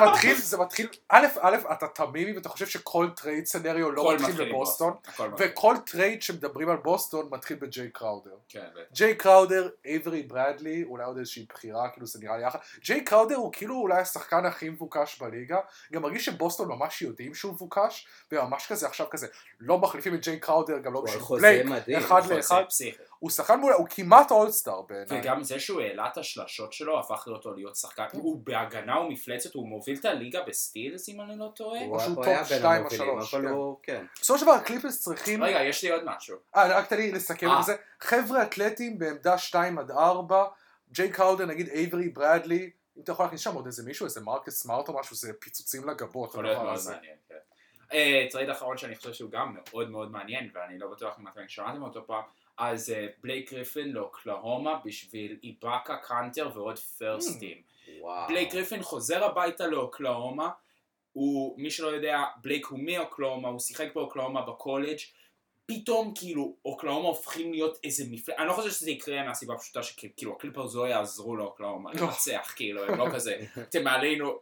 מתחיל, זה מתחיל, א', א', אתה תמים אם אתה חושב שכל trade scenario לא מתחיל בבוסטון. וכל trade שמדברים על בוסטון מתחיל בג'יי קראודר. כן. ג'יי קראודר, אייברי ברדלי, אולי עוד איזושהי בחירה, כאילו זה נראה לי יחד. ג'יי קראודר הוא כאילו אולי השחקן הכי מבוקש בליגה, גם מרגיש שבוסטון ממש יודעים שהוא מבוקש, וממש כזה עכשיו כזה, לא מחליפים את ג'יי קראודר, גם לא בשביל בלייק, אחד לאחד. הוא שחקן מעולה, הוא כמעט all-star בעיניי. וגם זה שהוא העלה את השלשות שלו, הפך אותו להיות שחקן, הוא בהגנה ומפלצת, הוא מוביל את הליגה ב steals אם אני לא טועה. הוא הוא top היה בין שתיים או המובילים, שלוש, אבל כן. הוא, כן. בסופו של דבר הקליפרס צריכים, רגע, יש לי עוד משהו. אה, רק תן לי לסכם אה. את זה, חבר'ה אתלטים בעמדה 2 עד 4, ג'יי קראודר נגיד אייברי ברדלי, אם אתה יכול להכניס שם עוד איזה מישהו, איזה מרקס סמארט או משהו, זה פיצוצים לגבות, יכול להיות מאוד הזה. מעניין. כן. אה, trade אחרון שאני חושב שהוא גם מאוד מאוד מעניין, ואני לא בטוח אם אתם שמעתם אותו פעם, אז אה, בלייק גריפין לאוקלהומה בשביל איבאקה, קאנטר ועוד פרסטים. וואו. בלייק גריפין חוזר הביתה לאוקלהומה, הוא, מי שלא יודע, בלייק הוא מאוקלהומה, הוא שיחק באוקלהומה בקולג', פתאום כאילו אוקלהומה הופכים להיות איזה מפלצת, אני לא חושב שזה יקרה מהסיבה הפשוטה שכאילו הקליפרס לא יעזרו לאוקלהומה לא. לנצח, כאילו, הם לא *laughs* כזה, אתם מעלינו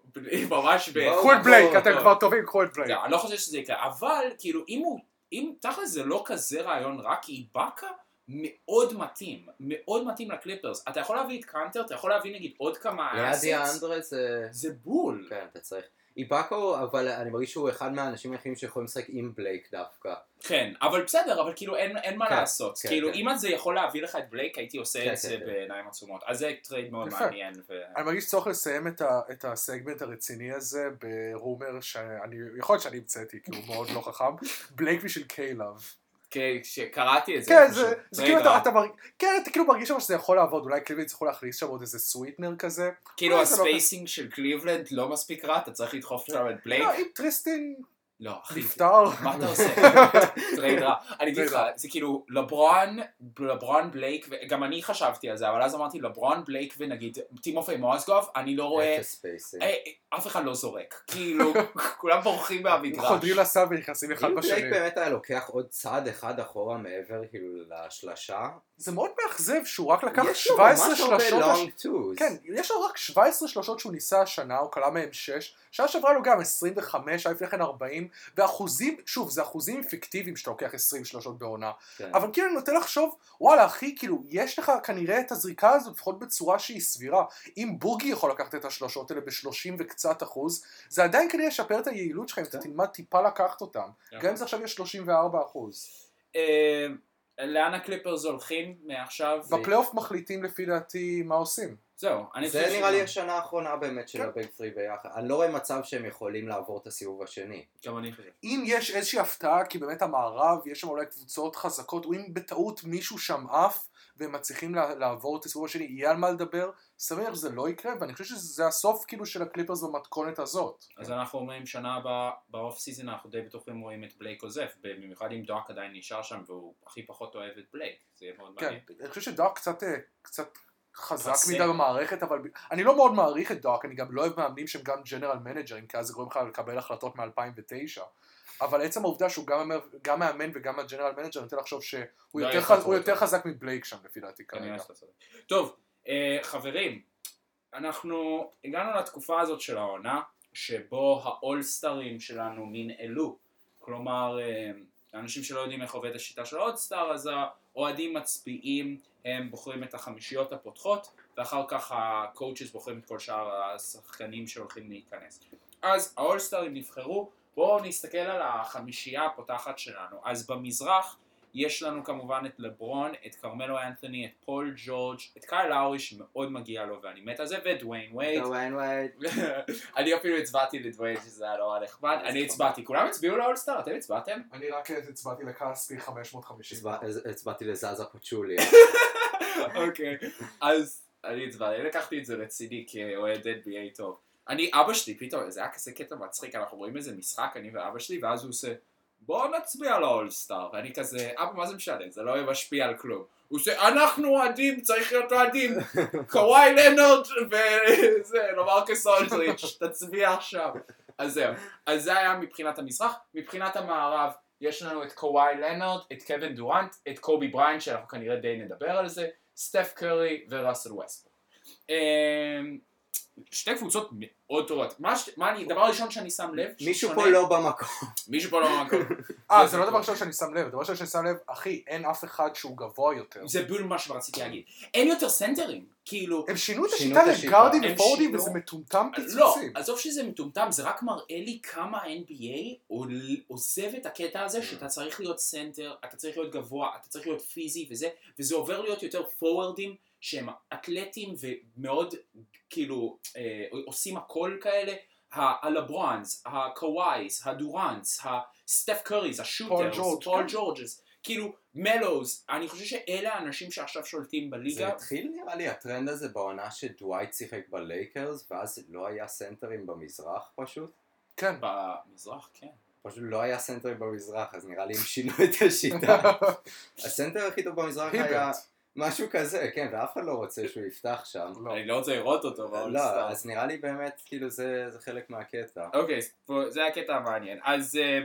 ממש ב... קחו את בלייק, בואו, אתם. כבר טובים, קחו את בלייק. אני לא חושב שזה יקרה, אבל כאילו אם הוא, אם תכל'ס זה לא כזה רעיון רע, כי איבאקה מאוד מתאים, מאוד מתאים לקליפרס. אתה יכול להביא את קאנטר, אתה יכול להביא נגיד עוד כמה assets, זה... זה בול. כן, אתה צריך. איבאקה, אבל אני מרגיש שהוא אחד מהאנשים היחידים שיכולים לשחק עם בלייק דווקא. כן, אבל בסדר, אבל כאילו אין, אין מה כן, לעשות. כן, כאילו כן. אם זה יכול להביא לך את בלייק, הייתי עושה כן, את זה כן, כן. בעיניים עצומות. אז זה trade מאוד יפה. מעניין. ו... אני מרגיש צורך לסיים את, ה, את הסגמנט הרציני הזה ב rumor שאני, יכול להיות שאני המצאתי, כי הוא מאוד לא חכם, בלייק בשביל קווין לאב. כן, שקראתי את זה. כן. זה, זה trade כאילו. אתה, אתה מרגיש, כן, אתה כאילו מרגיש שזה יכול לעבוד, אולי קליבלנד יצטרכו להכניס שם עוד איזה sweetener כזה. כאילו זה לא ה spacing של קליבלנד לא מספיק רע, אתה צריך לדחוף שם את בלייק. לא, אם טריסטין לא, אחי. נפטר, מה אתה עושה? *laughs* trade רע. אני אגיד לך. זה כאילו לברון, לברון בלייק, וגם אני חשבתי על זה, אבל אז אמרתי לברון בלייק ונגיד טימופיי מוזגוב, אני לא רואה... אפס spacing. אה, אף אחד לא זורק. כאילו, *laughs* כולם בורחים מהמגרש. חודרים לסל ונכנסים אחד אם בשני. בלייק באמת היה לוקח עוד צעד אחד אחורה מעבר כאילו לשלשה, זה מאוד מאכזב שהוא רק לקח יש לו 17 ממש הרבה שלשות. לונג טוס. כן, יש לו רק 17 שלשות שהוא ניסה השנה, הוא כלה מהם 6. שנה שעברה לו גם 25, היה לפני כן 40, ואחוזים, שוב, זה אחוזים פיקטיביים שאתה לוקח 20 שלשות בעונה. כן. אבל כאילו אני נוטה לחשוב, וואלה אחי, כאילו, יש לך כנראה את הזריקה הזאת, לפחות בצורה שהיא סבירה. אם בוגי יכול לקחת את השלושות האלה ב-30 וקצת אחוז, זה עדיין כנראה ישפר את היעילות שלך אם אתה כן. תלמד טיפה לקחת אותם. כן. גם אם זה עכשיו יהיה 34 אחוז. אה, לאן הקליפרס הולכים מעכשיו? בפלייאוף מחליטים לפי דעתי מה עושים. זהו, אני זה חושב נראה לי השנה האחרונה באמת של כן. ה big 3 ביחד. אני לא רואה מצב שהם יכולים לעבור את הסיבוב השני. גם אני חושב. אם יש איזושהי הפתעה, כי באמת המערב, יש שם אולי קבוצות חזקות, או אם בטעות מישהו שם עף, והם מצליחים לה- לעבור את הסיבוב השני, יהיה על מה לדבר, סביר שזה לא יקרה, ואני חושב שזה הסוף כאילו של הקליפרס במתכונת הזאת. אז אנחנו אומרים שנה הבאה ב off season אנחנו די בטוחים רואים את בלייק עוזב, במיוחד אם דוק עדיין נשאר שם והוא הכי פחות אוהב את בלייק, זה יהיה מאוד כן, מעניין. אני חושב שדוק קצת, אה, קצת חזק. מדי במערכת, אבל אני לא מאוד מעריך את דוק, אני גם לא אוהב מאמנים שהם גם general manager ים, כי אז זה גורם לך לקבל החלטות מ-2009. אבל עצם העובדה שהוא גם, גם מאמן וגם ה general manager, אני נוטה לחשוב שהוא לא יותר, חז-. יותר חזק מבלייק שם לפי דעתי כרגע. צודק. טוב, אה, חברים, אנחנו הגענו לתקופה הזאת של העונה, שבו האולסטרים שלנו ננעלו. כלומר, אה, אנשים שלא יודעים איך עובדת השיטה של האולסטאר, אז האוהדים מצביעים, הם בוחרים את החמישיות הפותחות, ואחר כך ה coaches בוחרים את כל שאר השחקנים שהולכים להיכנס. אז האולסטרים נבחרו, בואו נסתכל על החמישייה הפותחת שלנו. אז במזרח יש לנו כמובן את לברון, את קרמלו אנתוני, את פול ג'ורג', את קייל לאורי שמאוד מגיע לו ואני מת על זה, ואת דוויין וייד. דוויין וייד. *laughs* אני אפילו הצבעתי לדוויין שזה היה נורא נחמד, אני. הצבעתי, כולם הצביעו לאולסטאר, אתם הצבעתם? אני רק הצבעתי לכספי 550. הצבע- הצבעתי לזאזה פצ'ולי. *laughs* אוקיי, אז אני הצבעתי, אני לקחתי את זה רציני כאוהד NBA טוב. אני, אבא שלי, פתאום, זה היה כזה קטע מצחיק, אנחנו רואים איזה משחק, אני ואבא שלי, ואז הוא עושה, בואו נצביע על האולסטאר, ואני כזה, אבא, מה זה משנה, זה לא משפיע על כלום. הוא עושה, אנחנו אוהדים, צריך להיות אוהדים, *laughs* קוואי לנרד וזה, למרקס אולדריץ', *laughs* תצביע עכשיו. אז זהו, אז זה היה מבחינת המזרח, מבחינת המערב, יש לנו את קוואי לנרד, את קווין דורנט, את קובי בריינט, שאנחנו כנראה די נדבר על זה, סטף קרי וראסל ווסט. שתי קבוצות מאוד טובות. מה, ש... מה אני, דבר ראשון שאני שם לב, מישהו ששונה- פה לא במקום. מישהו פה לא במקום. אה, זה לא דבר ראשון שאני שם לב, דבר ראשון שאני שם לב, אחי, אין אף אחד שהוא גבוה יותר. זה בול מה שרציתי להגיד. אין יותר סנטרים, כאילו... הם שינו את השיטה. לגארדים ופורוורדים וזה מטומטם לא, פיצוצים. עזוב שזה מטומטם, זה רק מראה לי כמה ה-NBA עול- עוזב את הקטע הזה שאתה צריך להיות סנטר, אתה צריך להיות גבוה, אתה צריך להיות פיזי וזה, וזה עובר להיות יותר פורוורדים שהם אתלטים ומאוד כאילו אה, עושים הכל כאלה. הלברונס, הקוואיס, הדורנטס, הסטף קריס, ה shooters, פול כן. ג'ורג'ס, כאילו מלוז, אני חושב שאלה האנשים שעכשיו שולטים זה בליגה. התחיל נראה לי הטרנד הזה בעונה שדווייט שיחק בלייקרס ואז לא היה סנטרים במזרח פשוט. כן. במזרח, כן. פשוט לא היה סנטרים במזרח אז נראה לי הם שינו את השיטה. *laughs* הסנטר הכי טוב במזרח היה. משהו כזה, כן, ואף אחד לא רוצה שהוא יפתח שם. לא. אני לא רוצה לראות אותו לא, באולסטאר. אז נראה לי באמת, כאילו זה זה חלק מהקטע. אוקיי, זה הקטע המעניין. אז אה,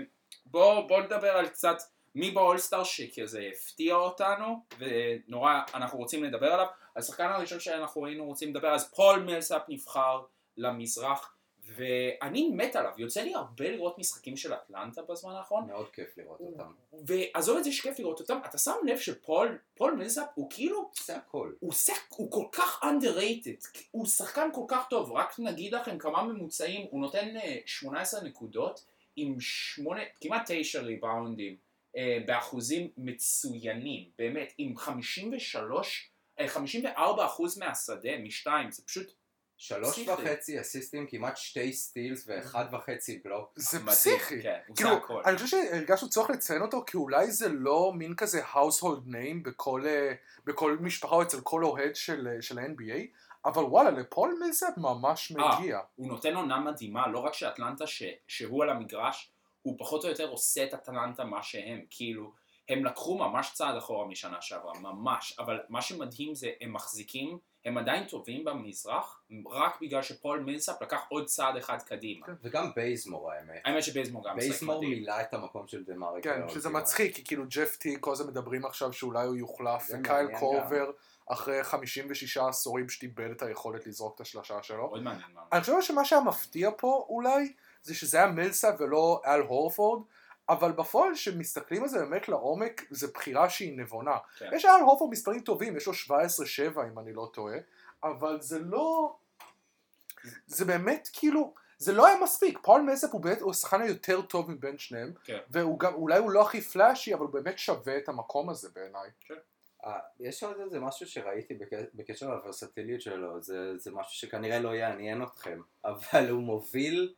בואו בוא נדבר על קצת מי באולסטאר שכזה הפתיע אותנו, ונורא אנחנו רוצים לדבר עליו. השחקן הראשון שאנחנו היינו רוצים לדבר, אז פול מילסאפ נבחר למזרח, ואני מת עליו, יוצא לי הרבה לראות משחקים של אטלנטה בזמן האחרון, מאוד כיף לראות אותם. ועזוב את זה שכיף לראות אותם, אתה שם לב שפול פול מלסאפ הוא כאילו זה הכל. הוא, עושה, הוא כל כך underrated, הוא שחקן כל כך טוב, רק נגיד לכם כמה ממוצעים, הוא נותן אה, 18 נקודות עם 8, כמעט 9 ריבאונדים, אה, באחוזים מצוינים, באמת, עם 53, אה, 54 אחוז מהשדה, משתיים, זה פשוט שלוש פסיכי. וחצי אסיסטים, כמעט שתי סטילס ואחד וחצי בלוק. זה מדהים, פסיכי. כן, הוא כאילו, עושה הכל. אני חושב שהרגשנו צורך לציין אותו, כי אולי זה לא מין כזה household name בכל, אה, בכל משפחה או אצל כל אוהד של, אה, של ה-NBA, אבל וואלה, לפול מלסאפ ממש אה. מגיע. הוא נותן עונה מדהימה, לא רק שאטלנטה ש... שהוא על המגרש, הוא פחות או יותר עושה את אטלנטה מה שהם, כאילו, הם לקחו ממש צעד אחורה משנה שעברה, ממש, אבל מה שמדהים זה הם מחזיקים, הם עדיין טובים במזרח, רק בגלל שפול מילסאפ לקח עוד צעד אחד קדימה. וגם בייזמור האמת. האמת שבייזמור גם משחק בייזמור מדהים. מילא את המקום של דה מרק. כן, שזה מצחיק, כי כאילו ג'ף טי, כל זה מדברים עכשיו שאולי הוא יוחלף, וקייל קורבר, אחרי 56 עשורים שטיבל את היכולת לזרוק את השלושה שלו. מאוד מעניין. אני חושב שמה שהיה מפתיע פה אולי, זה שזה היה מילסה ולא אל הורפורד, אבל בפועל כשמסתכלים על זה באמת לעומק, זו בחירה שהיא נבונה. כן. יש לאל הורפורד מספרים טובים, יש לו 17-7 אם אני לא טועה, אבל זה לא... זה באמת כאילו... זה לא היה מספיק, פול מספ הוא באמת, הוא השחקן היותר טוב מבין שניהם, כן. והוא גם, אולי הוא לא הכי פלאשי, אבל הוא באמת שווה את המקום הזה בעיניי. אה, יש עוד איזה משהו שראיתי בק- בקשר לוורסטיליות שלו, זה, זה משהו שכנראה לא יעניין אתכם, *laughs* אבל הוא מוביל,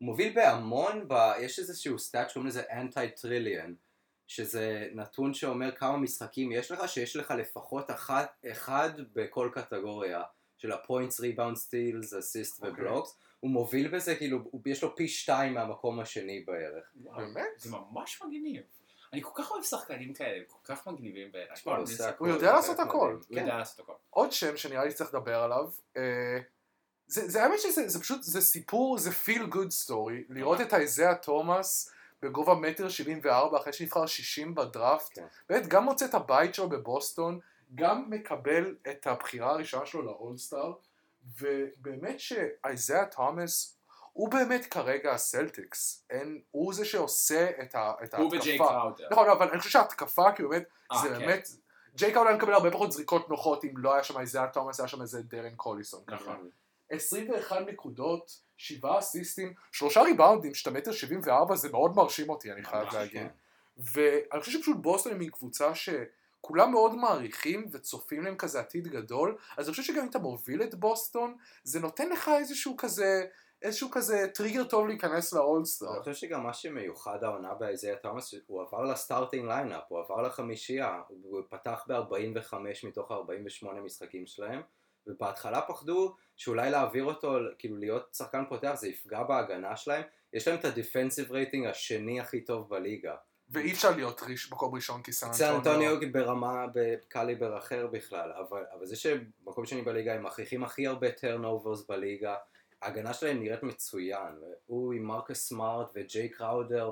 הוא מוביל בהמון, ב, יש איזשהו stat שקוראים לזה anti trillion, שזה נתון שאומר כמה משחקים יש לך, שיש לך לפחות אחד, אחד בכל קטגוריה, של ה points, ריבאונד, steals, אסיסט. ו blocks, הוא מוביל בזה, כאילו, יש לו פי שתיים מהמקום השני בערך. באמת? זה ממש מגניב. אני כל כך אוהב שחקנים כאלה, הם כל כך מגניבים בעיניי. הוא יודע לעשות הכל. מדהים. הוא כן. יודע לעשות הכל. עוד שם שנראה לי שצריך לדבר עליו, אה, זה, האמת שזה זה פשוט, זה סיפור, זה feel good story, לראות את האיזאה תומאס בגובה מטר שבעים וארבע אחרי שנבחר שישים בדראפט, כן. באמת גם מוצא את הבית שלו בבוסטון, גם מקבל את הבחירה הראשונה שלו לאולסטאר, ובאמת שהאיזאה תומאס הוא באמת כרגע הסלטיקס, אין, הוא זה שעושה את, ה, את הוא וג'יי ההתקפה. קראודר. נכון, אבל אני חושב שההתקפה, כי באמת, אה, זה כן. באמת, ג'יי קראודר מקבל הרבה פחות זריקות נוחות אם לא היה שם איזאה תומאס, היה שם איזה דארן קוליסון. נכון. 21 נקודות, 7 אסיסטים, 3 ריבאונדים, שאתה מטר 74 זה מאוד מרשים אותי, אני חייב להגיד. כן. ואני חושב שפשוט בוסטון היא קבוצה שכולם מאוד מעריכים וצופים להם כזה עתיד גדול, אז אני חושב שגם אם אתה מוביל את בוסטון, זה נותן לך איזשהו כזה, איזשהו כזה טריגר טוב להיכנס לאולסטאר. אני חושב שגם מה שמיוחד העונה באייזיה תומאס, הוא עבר ל starting lineup, הוא עבר לחמישייה, הוא פתח ב-45 מתוך ה-48 משחקים שלהם, ובהתחלה פחדו שאולי להעביר אותו, כאילו להיות שחקן פותח זה יפגע בהגנה שלהם, יש להם את ה defensive rating השני הכי טוב בליגה. ואי אפשר להיות ריש, מקום ראשון כי סן סן אנטוניו. אנטוניו ברמה, בקליבר אחר בכלל, אבל, אבל זה שמקום שני בליגה הם מכריחים הכי הרבה turnovers בליגה, ההגנה שלהם נראית מצוין, הוא עם מרכוס סמארט וג'יי קראודר,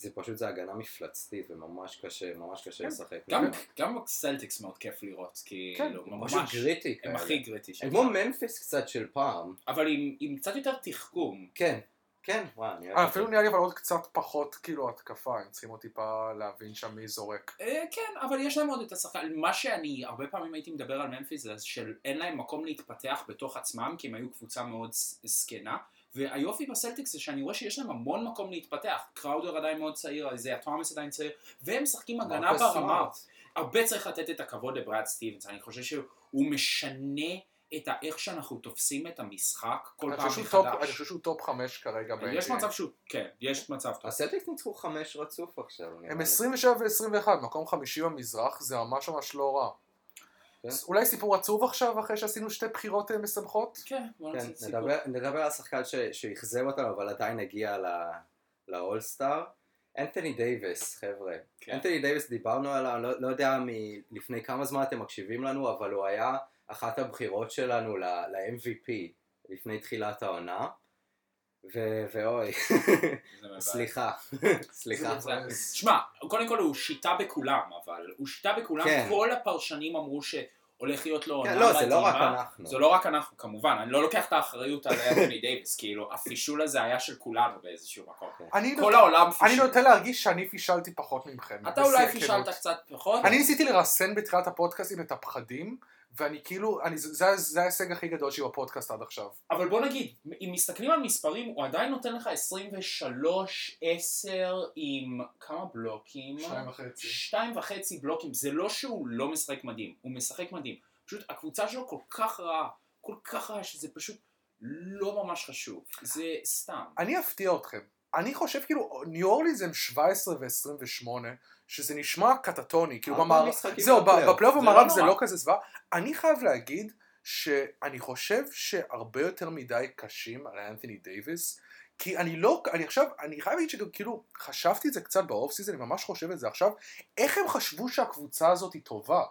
וזה פשוט, זה הגנה מפלצתית וממש קשה, ממש קשה כן. לשחק. גם-. גם סלטיקס מאוד כיף לראות, כאילו, כן, ממש, gritty הם כאלה. הכי gritty הם. כמו ממפיס קצת של פעם. אבל עם עם קצת יותר תחכום. כן, כן, וואי, אני אוהב אה, את אפילו זה. נראה לי אבל עוד קצת פחות כאילו התקפה, הם צריכים עוד טיפה להבין שם מי זורק. אה, כן, אבל יש להם עוד את השחקן, מה שאני הרבה פעמים הייתי מדבר על ממפיס זה שאין להם מקום להתפתח בתוך עצמם, כי הם היו קבוצה מאוד ס- זקנה, והיופי בסלטיקס זה שאני רואה שיש להם המון מקום להתפתח, קראודר עדיין מאוד צעיר, אייזיה תומאס עדיין צעיר, והם משחקים הגנה ברמה. הרבה צריך לתת את הכבוד לברד סטיבנס, אני חושב שהוא משנה את ה- איך שאנחנו תופסים את המשחק כל פעם טופ- אני מחדש. חושב שהוא טופ חמש כרגע. יש מצב שהוא, כן, יש מצב טוב. הסלטיקס ניצחו חמש רצוף עכשיו. הם לי. 27 ו-21, מקום חמישי במזרח, זה ממש ממש לא רע. כן. אולי סיפור עצוב עכשיו, אחרי שעשינו שתי בחירות אה, משמחות? כן, בוא כן, נעשה סיפור. נדבר, נדבר על שחקן ש- שאכזב אותנו אבל עדיין הגיע לאולסטאר. אנתוני דייוויס, חבר'ה. כן. אנתוני דייוויס דיברנו עליו, לא, לא יודע מלפני כמה זמן אתם מקשיבים לנו, אבל הוא היה אחת הבחירות שלנו ל- ל-MVP לפני תחילת העונה. ו- ואוי. סליחה, *laughs* סליחה. שמע, קודם כל הוא שיטה בכולם, אבל הוא שיטה בכולם, כן. כל הפרשנים אמרו שהולך להיות לו עונה כן, לא, זה לא רק מדהימה. אנחנו. זה לא רק אנחנו, כמובן, אני לא לוקח את האחריות על אנטוני דייוויס, כאילו, הפישול הזה היה של כולנו באיזשהו מקום. אני כל העולם אני פישל. נוטה להרגיש שאני פישלתי פחות מכם. אתה אולי פישלת. קצת פחות, אני ניסיתי לרסן בתחילת הפודקאסטים את הפחדים, ואני כאילו, אני- זה זה ההישג הכי גדול שלי בפודקאסט עד עכשיו. אבל בוא נגיד, אם מסתכלים על מספרים, הוא עדיין נותן לך 23-10 עם כמה בלוקים? שניים וחצי. שתיים וחצי בלוקים, זה לא שהוא לא משחק מדהים, הוא משחק מדהים. פשוט הקבוצה שלו כל כך רעה, כל כך רעה, שזה פשוט לא ממש חשוב. זה סתם. אני אפתיע אתכם. אני חושב כאילו, ניו אורלינס הם 17 ו-28, שזה נשמע קטטוני, כאילו במערב, משחקים זהו, בפלייאוף. בפלייאוף זה במערב לא זה. לא כזה זוועה. אני חייב להגיד שאני חושב שהרבה יותר מדי קשים על אנתוני דייוויס, כי אני לא, אני עכשיו, אני חייב להגיד שגם כאילו, חשבתי את זה קצת ב off season, אני ממש חושב את זה עכשיו, איך הם חשבו שהקבוצה הזאת היא טובה?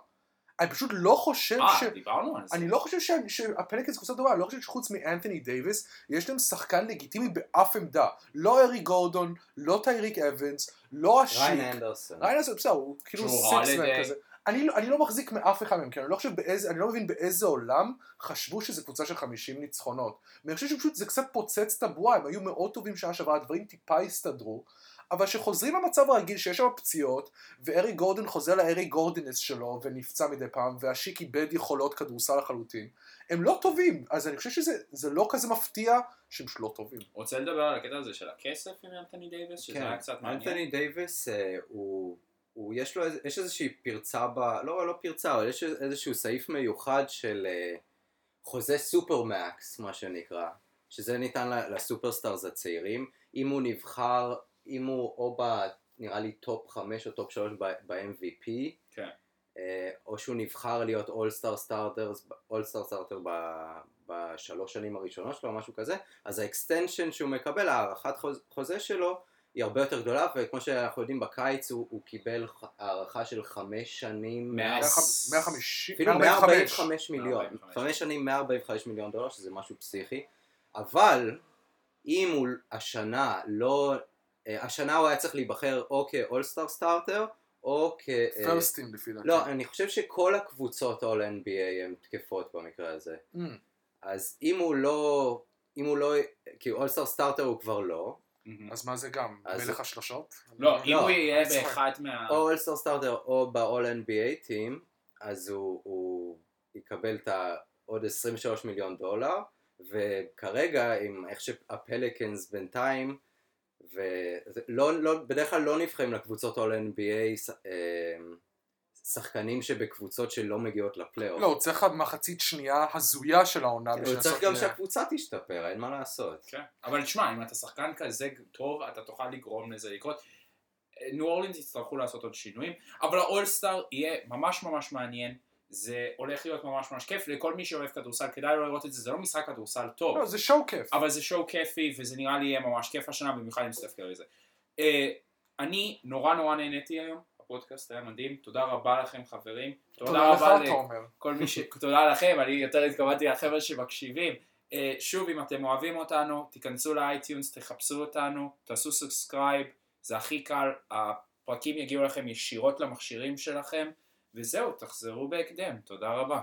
אני פשוט לא חושב ש... אה, דיברנו על זה. אני לא חושב שה- שהפליקנס קבוצה טובה, אני לא חושב שחוץ מאנתוני דייוויס, יש להם שחקן לגיטימי באף עמדה. לא ארי גורדון, לא טייריק אבנס, לא השיק. ריין אנדרסון. ריין אנדרסון, בסדר, הוא כאילו סיקסמן. כזה. אני, לא- אני לא מחזיק מאף אחד מהם, כי אני לא חושב באיזה, אני לא מבין באיזה עולם חשבו שזו קבוצה של 50 ניצחונות. ואני חושב שפשוט זה קצת פוצץ את הבועה, הם היו מאוד טובים שעה שעברה, הדברים טיפה הסתדרו. אבל כשחוזרים למצב הרגיל שיש שם פציעות, וארי גורדון חוזר לארי גורדינס שלו ונפצע מדי פעם, והשיק איבד יכולות כדורסל לחלוטין, הם לא טובים, אז אני חושב שזה זה לא כזה מפתיע שהם לא טובים. רוצה לדבר על הקטע הזה של הכסף עם אנתוני דייוויס? שזה היה קצת מעניין. אנתוני דייוויס אה, הוא, הוא יש לו, איז- יש איזושהי פרצה ב... לא, לא פרצה, אבל יש איזשהו סעיף מיוחד של אה, חוזה supermax, מה שנקרא, שזה ניתן ל superstars הצעירים, אם הוא נבחר, אם הוא או ב... נראה לי top 5 או top 3 ב-MVP, כן. אה, או שהוא נבחר להיות all-star starters, all-star starter בשלוש שנים הראשונות שלו או משהו כזה, אז ה extension שהוא מקבל, הארכת חוז- חוזה שלו, היא הרבה יותר גדולה, וכמו שאנחנו יודעים בקיץ הוא, הוא קיבל הארכה של חמש שנים, מאה- 150, אפילו 145. 145 מיליון, 145. חמש שנים 145 מיליון דולר, שזה משהו פסיכי, אבל אם הוא השנה לא, השנה הוא היה צריך להיבחר או כ all-star starter, או כ... אה, first team לפי דעתי. לא, אני חושב שכל הקבוצות All NBA הן תקפות במקרה הזה. Mm. אז אם הוא לא, אם הוא לא, כי אולסטאר סטארטר הוא כבר לא, מהמם. אז מה זה גם? מלך השלושות? לא, אם לא, הוא יהיה. באחת מה... או אולסטאר סטארטר או ב-All NBA טים, אז הוא, הוא יקבל את העוד 23 מיליון דולר, וכרגע עם איך שהפליקנס בינתיים, ולא, לא, בדרך כלל לא נבחרים לקבוצות All NBA אה, שחקנים שבקבוצות שלא מגיעות לפלייאוף. לא, הוא צריך מחצית שנייה הזויה של העונה הוא בשביל צריך גם. שהקבוצה תשתפר, אין מה לעשות. כן. אבל תשמע, אם אתה שחקן כזה טוב, אתה תוכל לגרום לזה לקרות. ניו אורלינס יצטרכו לעשות עוד שינויים, אבל האולסטאר יהיה ממש ממש מעניין. זה הולך להיות ממש ממש כיף לכל מי שאוהב כדורסל, כדאי לו לראות את זה, זה לא משחק כדורסל טוב, לא, זה שואו כיף. אבל זה שואו כיפי וזה נראה לי יהיה ממש כיף השנה, במיוחד עם סטף קרי זה. אה, אני נורא נורא נהניתי היום, הפודקאסט היה מדהים, תודה רבה לכם חברים, תודה תודה לך, רבה תומר. לכל מי ש... *laughs* תודה לכם, אני יותר התכוונתי לחבר'ה שמקשיבים. אה, שוב, אם אתם אוהבים אותנו, תיכנסו ל iTunes, תחפשו אותנו, תעשו subscribe, זה הכי קל, הפרקים יגיעו לכם ישירות למכשירים שלכם, וזהו, תחזרו בהקדם, תודה רבה.